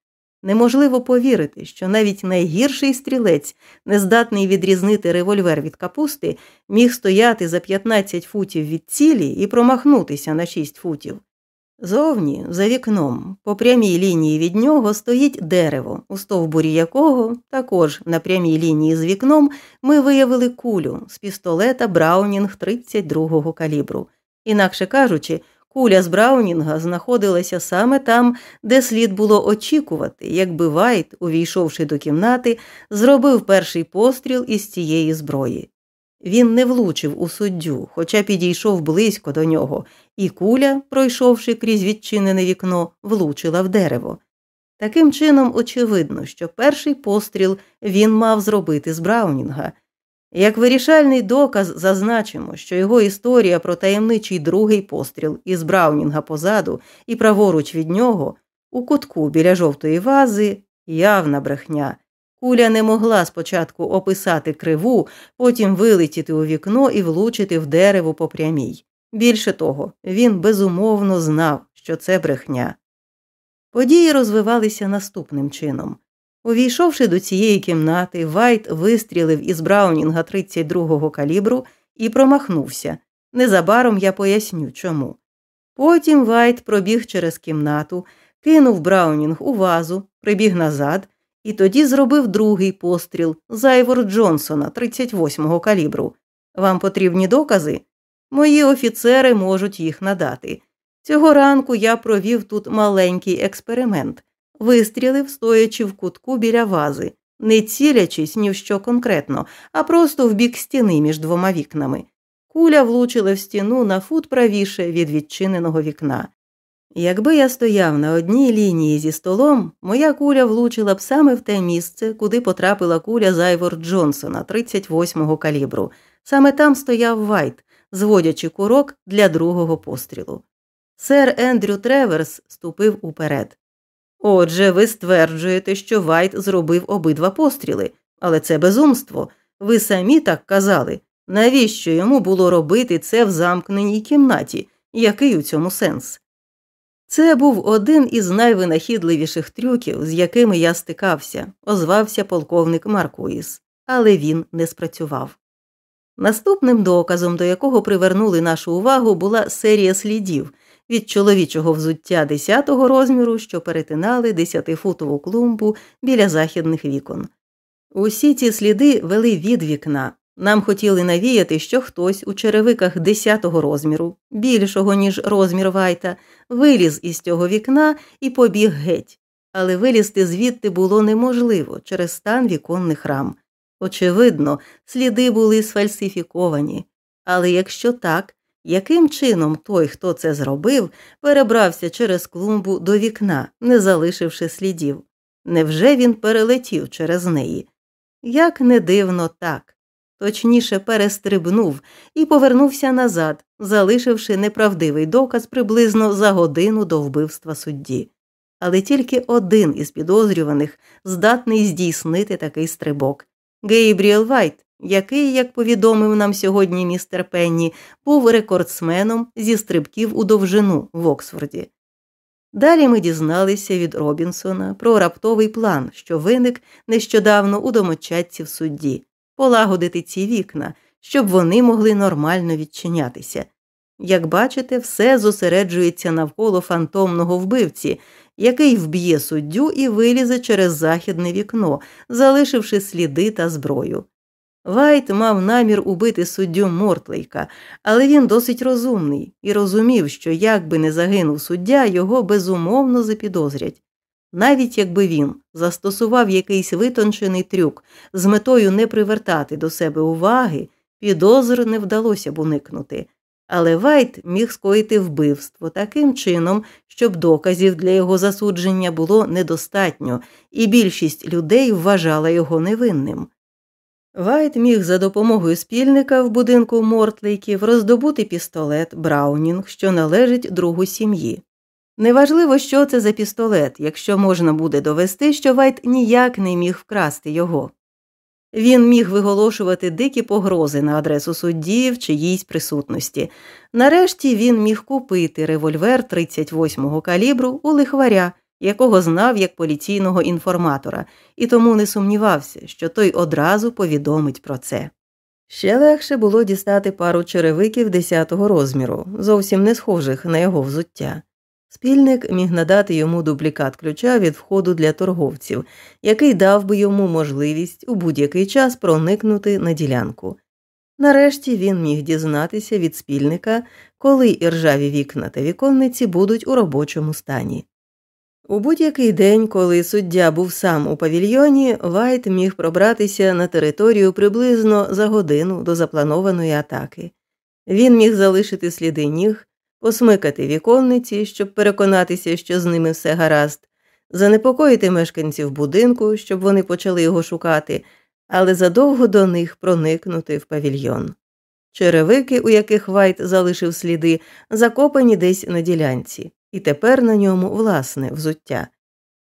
Неможливо повірити, що навіть найгірший стрілець, нездатний відрізнити револьвер від капусти, міг стояти за 15 футів від цілі і промахнутися на 6 футів. Зовні, за вікном, по прямій лінії від нього стоїть дерево, у стовбурі якого, також на прямій лінії з вікном, ми виявили кулю з пістолета Браунінг 32-го калібру. Інакше кажучи, куля з Браунінга знаходилася саме там, де слід було очікувати, якби Вайт, увійшовши до кімнати, зробив перший постріл із цієї зброї. Він не влучив у суддю, хоча підійшов близько до нього, і куля, пройшовши крізь відчинене вікно, влучила в дерево. Таким чином, очевидно, що перший постріл він мав зробити з Браунінга. Як вирішальний доказ зазначимо, що його історія про таємничий другий постріл із Браунінга позаду і праворуч від нього у кутку біля жовтої вази явна брехня. Куля не могла спочатку описати криву, потім вилетіти у вікно і влучити в дерево по прямій. Більше того, він безумовно знав, що це брехня. Події розвивалися наступним чином. Увійшовши до цієї кімнати, Вайт вистрілив із Браунінга 32-го калібру і промахнувся. Незабаром я поясню чому. Потім Вайт пробіг через кімнату, кинув Браунінг у вазу, прибіг назад і тоді зробив другий постріл з Айвор Джонсона 38-го калібру. Вам потрібні докази? Мої офіцери можуть їх надати. Цього ранку я провів тут маленький експеримент, вистрілив, стоячи в кутку біля вази, не цілячись ні в що конкретно, а просто в бік стіни між двома вікнами. Куля влучила в стіну на фут правіше від відчиненого вікна. Якби я стояв на одній лінії зі столом, моя куля влучила б саме в те місце, куди потрапила куля з Айвор Джонсона 38-го калібру. Саме там стояв Вайт, зводячи курок для другого пострілу. Сер Ендрю Треверс ступив уперед. Отже, ви стверджуєте, що Вайт зробив обидва постріли, але це безумство. Ви самі так казали. Навіщо йому було робити це в замкненій кімнаті? Який у цьому сенс? Це був один із найвинахідливіших трюків, з якими я стикався, озвався полковник Маркуїс, але він не спрацював. Наступним доказом, до якого привернули нашу увагу, була серія слідів від чоловічого взуття 10-го розміру, що перетинали 10-футову клумбу біля західних вікон. Усі ці сліди вели від вікна, нам хотіли навіяти, що хтось у черевиках 10-го розміру, більшого, ніж розмір Вайта, виліз із цього вікна і побіг геть. але вилізти звідти було неможливо через стан віконних рам. Очевидно, сліди були сфальсифіковані, але якщо так, яким чином той, хто це зробив, перебрався через клумбу до вікна, не залишивши слідів? Невже він перелетів через неї? Як не дивно так, точніше перестрибнув і повернувся назад, залишивши неправдивий доказ приблизно за годину до вбивства судді. Але тільки один із підозрюваних здатний здійснити такий стрибок Гейбріел Вайт, який, як повідомив нам сьогодні містер Пенні, був рекордсменом зі стрибків у довжину в Оксфорді. Далі ми дізналися від Робінсона про раптовий план, що виник нещодавно у домочадців судді, полагодити ці вікна, щоб вони могли нормально відчинятися. Як бачите, все зосереджується навколо фантомного вбивці, який вб'є суддю і вилізе через західне вікно, залишивши сліди та зброю. Вайт мав намір убити суддю Мортлейка, але він досить розумний і розумів, що як би не загинув суддя, його безумовно запідозрять. Навіть якби він застосував якийсь витончений трюк з метою не привертати до себе уваги, підозр не вдалося б уникнути. Але Вайт міг скоїти вбивство таким чином, щоб доказів для його засудження було недостатньо, і більшість людей вважала його невинним. Вайт міг за допомогою спільника в будинку Мортлейків роздобути пістолет Браунінг, що належить другу сім'ї. Неважливо, що це за пістолет, якщо можна буде довести, що Вайт ніяк не міг вкрасти його. Він міг виголошувати дикі погрози на адресу судді в чиїсь присутності. Нарешті він міг купити револьвер 38-го калібру у лихваря, якого знав як поліційного інформатора, і тому не сумнівався, що той одразу повідомить про це. Ще легше було дістати пару черевиків 10-го розміру, зовсім не схожих на його взуття. Спільник міг надати йому дублікат ключа від входу для торговців, який дав би йому можливість у будь-який час проникнути на ділянку. Нарешті він міг дізнатися від спільника, коли іржаві вікна та віконниці будуть у робочому стані. У будь-який день, коли суддя був сам у павільйоні, Вайт міг пробратися на територію приблизно за годину до запланованої атаки. Він міг залишити сліди ніг, посмикати віконниці, щоб переконатися, що з ними все гаразд, занепокоїти мешканців будинку, щоб вони почали його шукати, але задовго до них проникнути в павільйон. Черевики, у яких Вайт залишив сліди, закопані десь на ділянці і тепер на ньому власне взуття.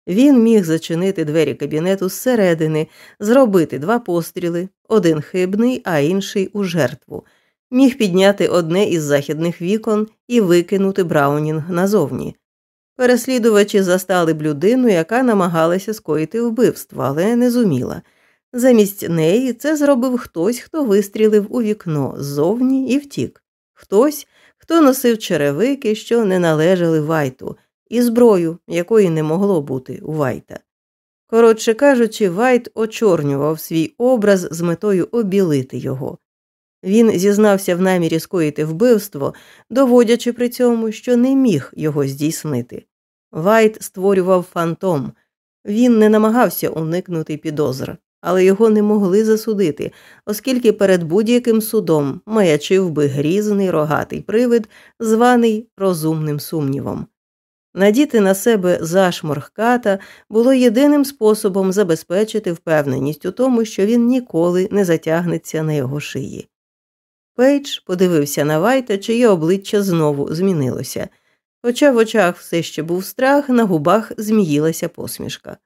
Він міг зачинити двері кабінету зсередини, зробити два постріли, один хибний, а інший у жертву, міг підняти одне із західних вікон і викинути Браунінг назовні. Переслідувачі застали б людину, яка намагалася скоїти вбивство, але не зуміла. Замість неї це зробив хтось, хто вистрілив у вікно ззовні і втік, хтось, хто носив черевики, що не належали Вайту, і зброю, якої не могло бути у Вайта. Коротше кажучи, Вайт очорнював свій образ з метою обілити його. Він зізнався в намірі скоїти вбивство, доводячи при цьому, що не міг його здійснити. Вайт створював фантом, він не намагався уникнути підозр але його не могли засудити, оскільки перед будь-яким судом маячив би грізний рогатий привид, званий розумним сумнівом. Надіти на себе зашморг ката було єдиним способом забезпечити впевненість у тому, що він ніколи не затягнеться на його шиї. Пейдж подивився на Вайта, чиє обличчя знову змінилося, хоча в очах все ще був страх, на губах зміїлася посмішка.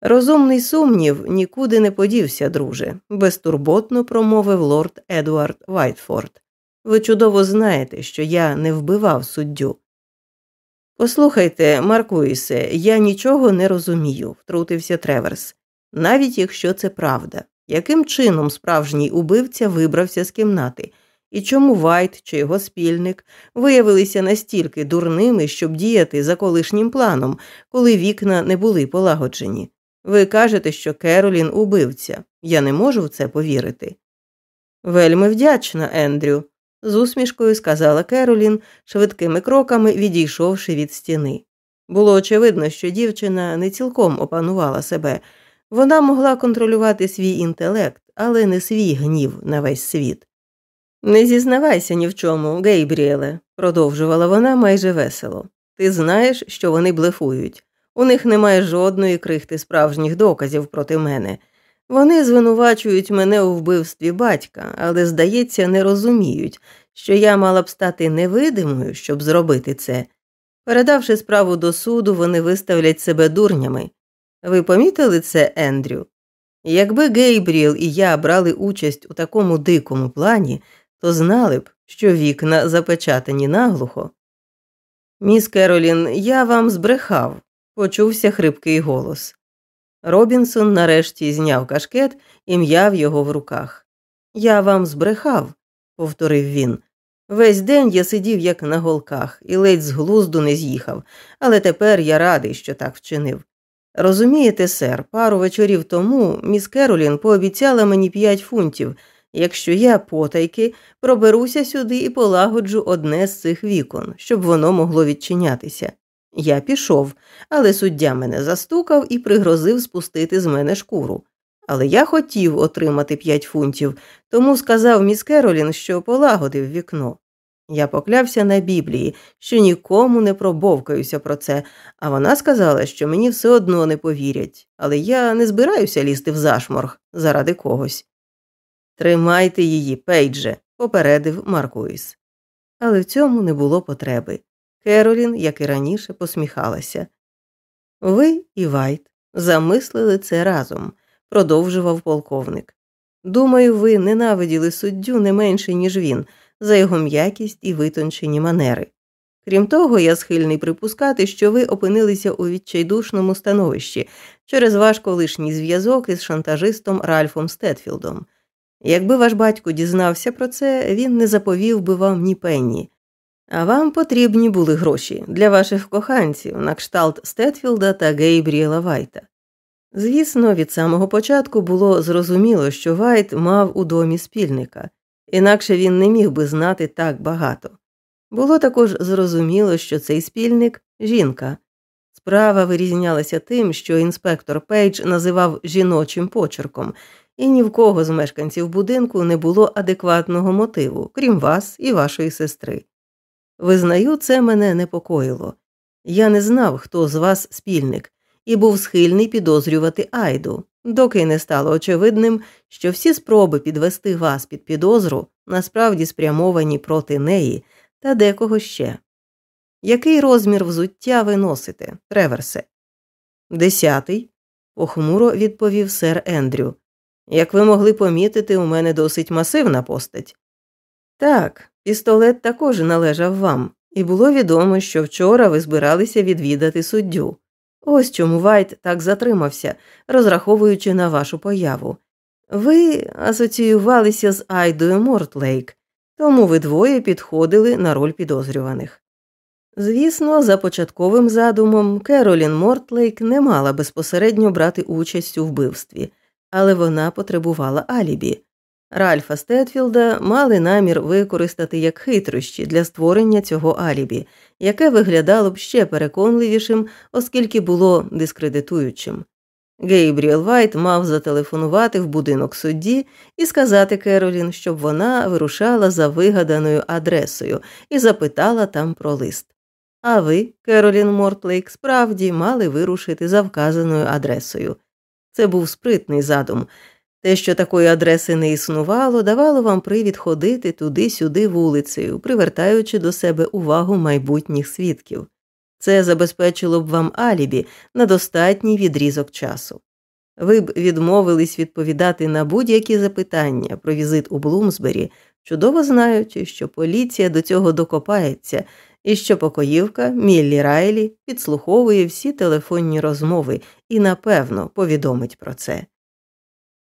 Розумний сумнів нікуди не подівся, друже, безтурботно промовив лорд Едуард Вайтфорд. Ви чудово знаєте, що я не вбивав суддю. Послухайте, Маркуїсе, я нічого не розумію, втрутився Треверс, навіть якщо це правда. Яким чином справжній убивця вибрався з кімнати, і чому Вайт чи його спільник виявилися настільки дурними, щоб діяти за колишнім планом, коли вікна не були полагоджені? Ви кажете, що Керолін убивця. Я не можу в це повірити. Вельми вдячна, Ендрю, з усмішкою сказала Керолін, швидкими кроками відійшовши від стіни. Було очевидно, що дівчина не цілком опанувала себе, вона могла контролювати свій інтелект, але не свій гнів на весь світ. Не зізнавайся ні в чому, Гейбріеле, продовжувала вона майже весело. Ти знаєш, що вони блефують. У них немає жодної крихти справжніх доказів проти мене. Вони звинувачують мене у вбивстві батька, але, здається, не розуміють, що я мала б стати невидимою, щоб зробити це. Передавши справу до суду, вони виставлять себе дурнями. Ви помітили це, Ендрю? Якби Гейбріел і я брали участь у такому дикому плані, то знали б, що вікна запечатані наглухо. Міс Керолін, я вам збрехав, почувся хрипкий голос. Робінсон нарешті зняв кашкет і м'яв його в руках. Я вам збрехав, повторив він. Весь день я сидів як на голках і ледь з глузду не з'їхав, але тепер я радий, що так вчинив. Розумієте, сер, пару вечорів тому міс Керолін пообіцяла мені п'ять фунтів, якщо я потайки проберуся сюди і полагоджу одне з цих вікон, щоб воно могло відчинятися. Я пішов, але суддя мене застукав і пригрозив спустити з мене шкуру. Але я хотів отримати п'ять фунтів, тому сказав міс Керолін, що полагодив вікно. Я поклявся на Біблії, що нікому не пробовкаюся про це, а вона сказала, що мені все одно не повірять, але я не збираюся лізти в зашморг заради когось. Тримайте її, Пейдже, попередив Маркуїс. Але в цьому не було потреби. Керолін, як і раніше, посміхалася. Ви і Вайт замислили це разом, продовжував полковник. Думаю, ви ненавиділи суддю не менше, ніж він, за його м'якість і витончені манери. Крім того, я схильний припускати, що ви опинилися у відчайдушному становищі через ваш колишній зв'язок із шантажистом Ральфом Стетфілдом. Якби ваш батько дізнався про це, він не заповів би вам ні пенні. А вам потрібні були гроші для ваших коханців на кшталт Стетфілда та Гейбріела Вайта. Звісно, від самого початку було зрозуміло, що Вайт мав у домі спільника, інакше він не міг би знати так багато. Було також зрозуміло, що цей спільник жінка. Справа вирізнялася тим, що інспектор Пейдж називав жіночим почерком, і ні в кого з мешканців будинку не було адекватного мотиву, крім вас і вашої сестри. Визнаю, це мене непокоїло. Я не знав, хто з вас спільник, і був схильний підозрювати Айду, доки не стало очевидним, що всі спроби підвести вас під підозру насправді спрямовані проти неї та декого ще. Який розмір взуття ви носите, Треверсе? Десятий, похмуро відповів сер Ендрю. Як ви могли помітити, у мене досить масивна постать. Так, пістолет також належав вам, і було відомо, що вчора ви збиралися відвідати суддю. Ось чому Вайт так затримався, розраховуючи на вашу появу. Ви асоціювалися з Айдою Мортлейк, тому ви двоє підходили на роль підозрюваних. Звісно, за початковим задумом Керолін Мортлейк не мала безпосередньо брати участь у вбивстві, але вона потребувала алібі. Ральфа Стетфілда мали намір використати як хитрощі для створення цього алібі, яке виглядало б ще переконливішим, оскільки було дискредитуючим. Гейбріел Вайт мав зателефонувати в будинок судді і сказати Керолін, щоб вона вирушала за вигаданою адресою і запитала там про лист. А ви, Керолін Мортлейк, справді мали вирушити за вказаною адресою. Це був спритний задум. Те, що такої адреси не існувало, давало вам привід ходити туди-сюди вулицею, привертаючи до себе увагу майбутніх свідків. Це забезпечило б вам алібі на достатній відрізок часу. Ви б відмовились відповідати на будь-які запитання про візит у Блумсбері, чудово знаючи, що поліція до цього докопається, і що покоївка Міллі Райлі підслуховує всі телефонні розмови і, напевно, повідомить про це.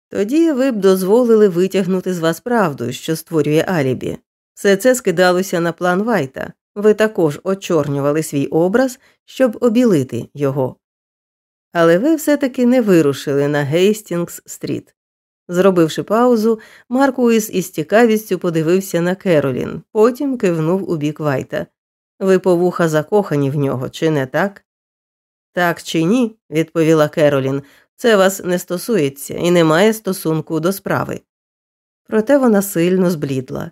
Тоді ви б дозволили витягнути з вас правду, що створює алібі. Все це скидалося на план Вайта, ви також очорнювали свій образ, щоб обілити його. Але ви все таки не вирушили на Гейстінгс стріт. Зробивши паузу, Маркуїс із цікавістю подивився на Керолін, потім кивнув у бік Вайта. Ви по вуха закохані в нього, чи не так? Так чи ні, відповіла Керолін, це вас не стосується і не має стосунку до справи. Проте вона сильно зблідла.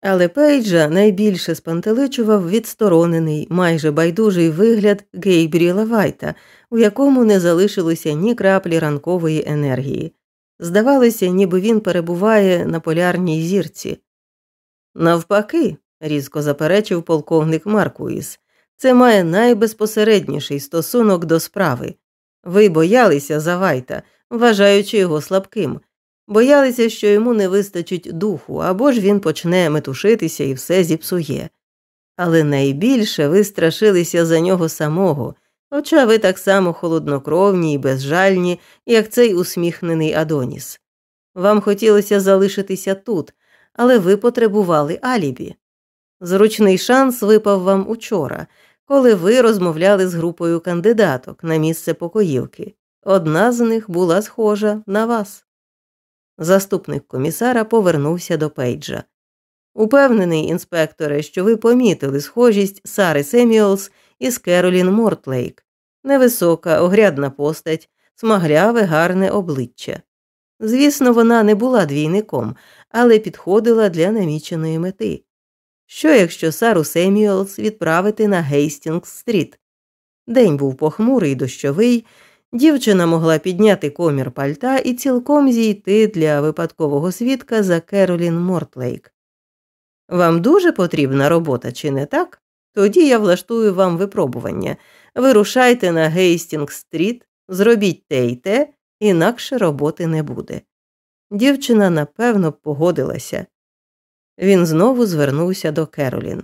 Але Пейджа найбільше спантеличував відсторонений, майже байдужий вигляд Гейбріла Вайта, у якому не залишилося ні краплі ранкової енергії. Здавалося, ніби він перебуває на полярній зірці. Навпаки, різко заперечив полковник Маркуїс, це має найбезпосередніший стосунок до справи. Ви боялися за Вайта, вважаючи його слабким, боялися, що йому не вистачить духу, або ж він почне метушитися і все зіпсує. Але найбільше ви страшилися за нього самого, хоча ви так само холоднокровні і безжальні, як цей усміхнений Адоніс. Вам хотілося залишитися тут, але ви потребували алібі. Зручний шанс випав вам учора, коли ви розмовляли з групою кандидаток на місце покоївки. Одна з них була схожа на вас. Заступник комісара повернувся до Пейджа. Упевнений, інспекторе, що ви помітили схожість Сари Семюелс із Керолін Мортлейк, невисока, огрядна постать, смагляве, гарне обличчя. Звісно, вона не була двійником, але підходила для наміченої мети. Що, якщо Сару Семюелс відправити на Гейстінгс стріт? День був похмурий, дощовий, дівчина могла підняти комір пальта і цілком зійти для випадкового свідка за Керолін Мортлейк. Вам дуже потрібна робота, чи не так? Тоді я влаштую вам випробування. Вирушайте на Гейстінг стріт, зробіть те й те, інакше роботи не буде. Дівчина напевно погодилася. Він знову звернувся до Керолін.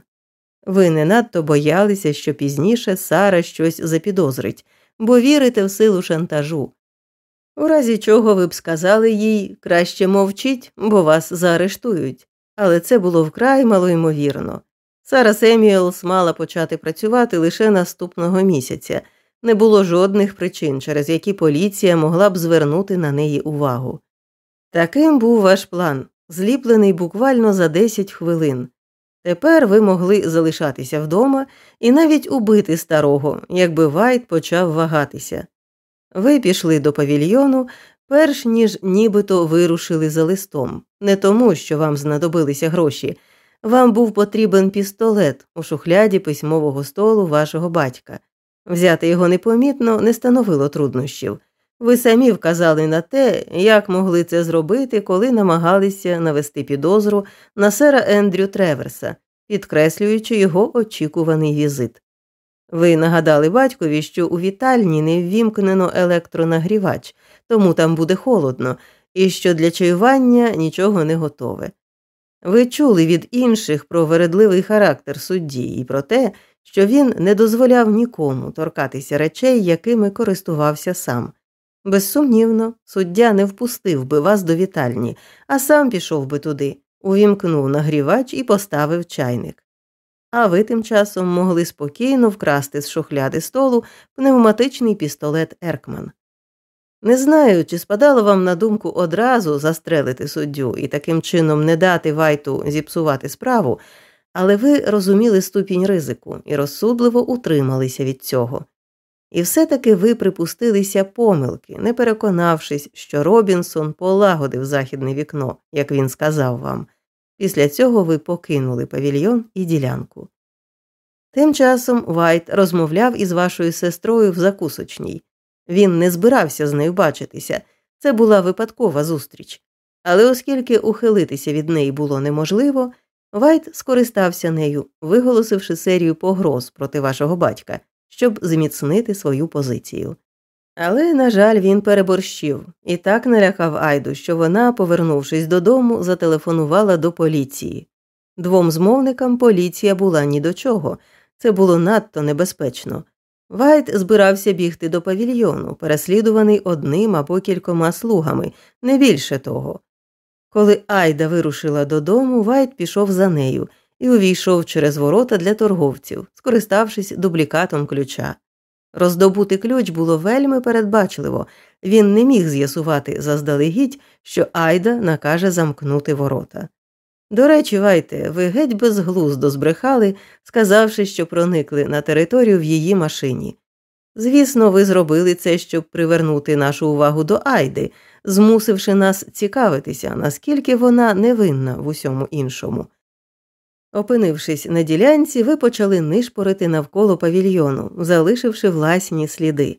Ви не надто боялися, що пізніше Сара щось запідозрить, бо вірите в силу шантажу. У разі чого ви б сказали їй краще мовчіть, бо вас заарештують, але це було вкрай малоймовірно. Сара Семюелс мала почати працювати лише наступного місяця, не було жодних причин, через які поліція могла б звернути на неї увагу. Таким був ваш план, зліплений буквально за 10 хвилин. Тепер ви могли залишатися вдома і навіть убити старого, якби Вайт почав вагатися. Ви пішли до павільйону, перш ніж нібито вирушили за листом, не тому, що вам знадобилися гроші. Вам був потрібен пістолет у шухляді письмового столу вашого батька. Взяти його непомітно не становило труднощів. Ви самі вказали на те, як могли це зробити, коли намагалися навести підозру на сера Ендрю Треверса, підкреслюючи його очікуваний візит. Ви нагадали батькові, що у вітальні не ввімкнено електронагрівач, тому там буде холодно, і що для чаювання нічого не готове. Ви чули від інших про вередливий характер судді і про те, що він не дозволяв нікому торкатися речей, якими користувався сам. Безсумнівно, суддя не впустив би вас до вітальні, а сам пішов би туди, увімкнув нагрівач і поставив чайник. А ви тим часом могли спокійно вкрасти з шухляди столу пневматичний пістолет Еркман. Не знаю, чи спадало вам на думку одразу застрелити суддю і таким чином не дати Вайту зіпсувати справу, але ви розуміли ступінь ризику і розсудливо утрималися від цього. І все таки ви припустилися помилки, не переконавшись, що Робінсон полагодив західне вікно, як він сказав вам. Після цього ви покинули павільйон і ділянку. Тим часом Вайт розмовляв із вашою сестрою в закусочній. Він не збирався з нею бачитися, це була випадкова зустріч. Але оскільки ухилитися від неї було неможливо, Вайт скористався нею, виголосивши серію погроз проти вашого батька, щоб зміцнити свою позицію. Але, на жаль, він переборщив і так налякав Айду, що вона, повернувшись додому, зателефонувала до поліції. Двом змовникам поліція була ні до чого, це було надто небезпечно. Вайт збирався бігти до павільйону, переслідуваний одним або кількома слугами, не більше того. Коли Айда вирушила додому, Вайт пішов за нею і увійшов через ворота для торговців, скориставшись дублікатом ключа. Роздобути ключ було вельми передбачливо, він не міг з'ясувати заздалегідь, що Айда накаже замкнути ворота. До речі, Вайте, ви геть безглуздо збрехали, сказавши, що проникли на територію в її машині. Звісно, ви зробили це, щоб привернути нашу увагу до Айди, змусивши нас цікавитися, наскільки вона невинна в усьому іншому. Опинившись на ділянці, ви почали нишпорити навколо павільйону, залишивши власні сліди.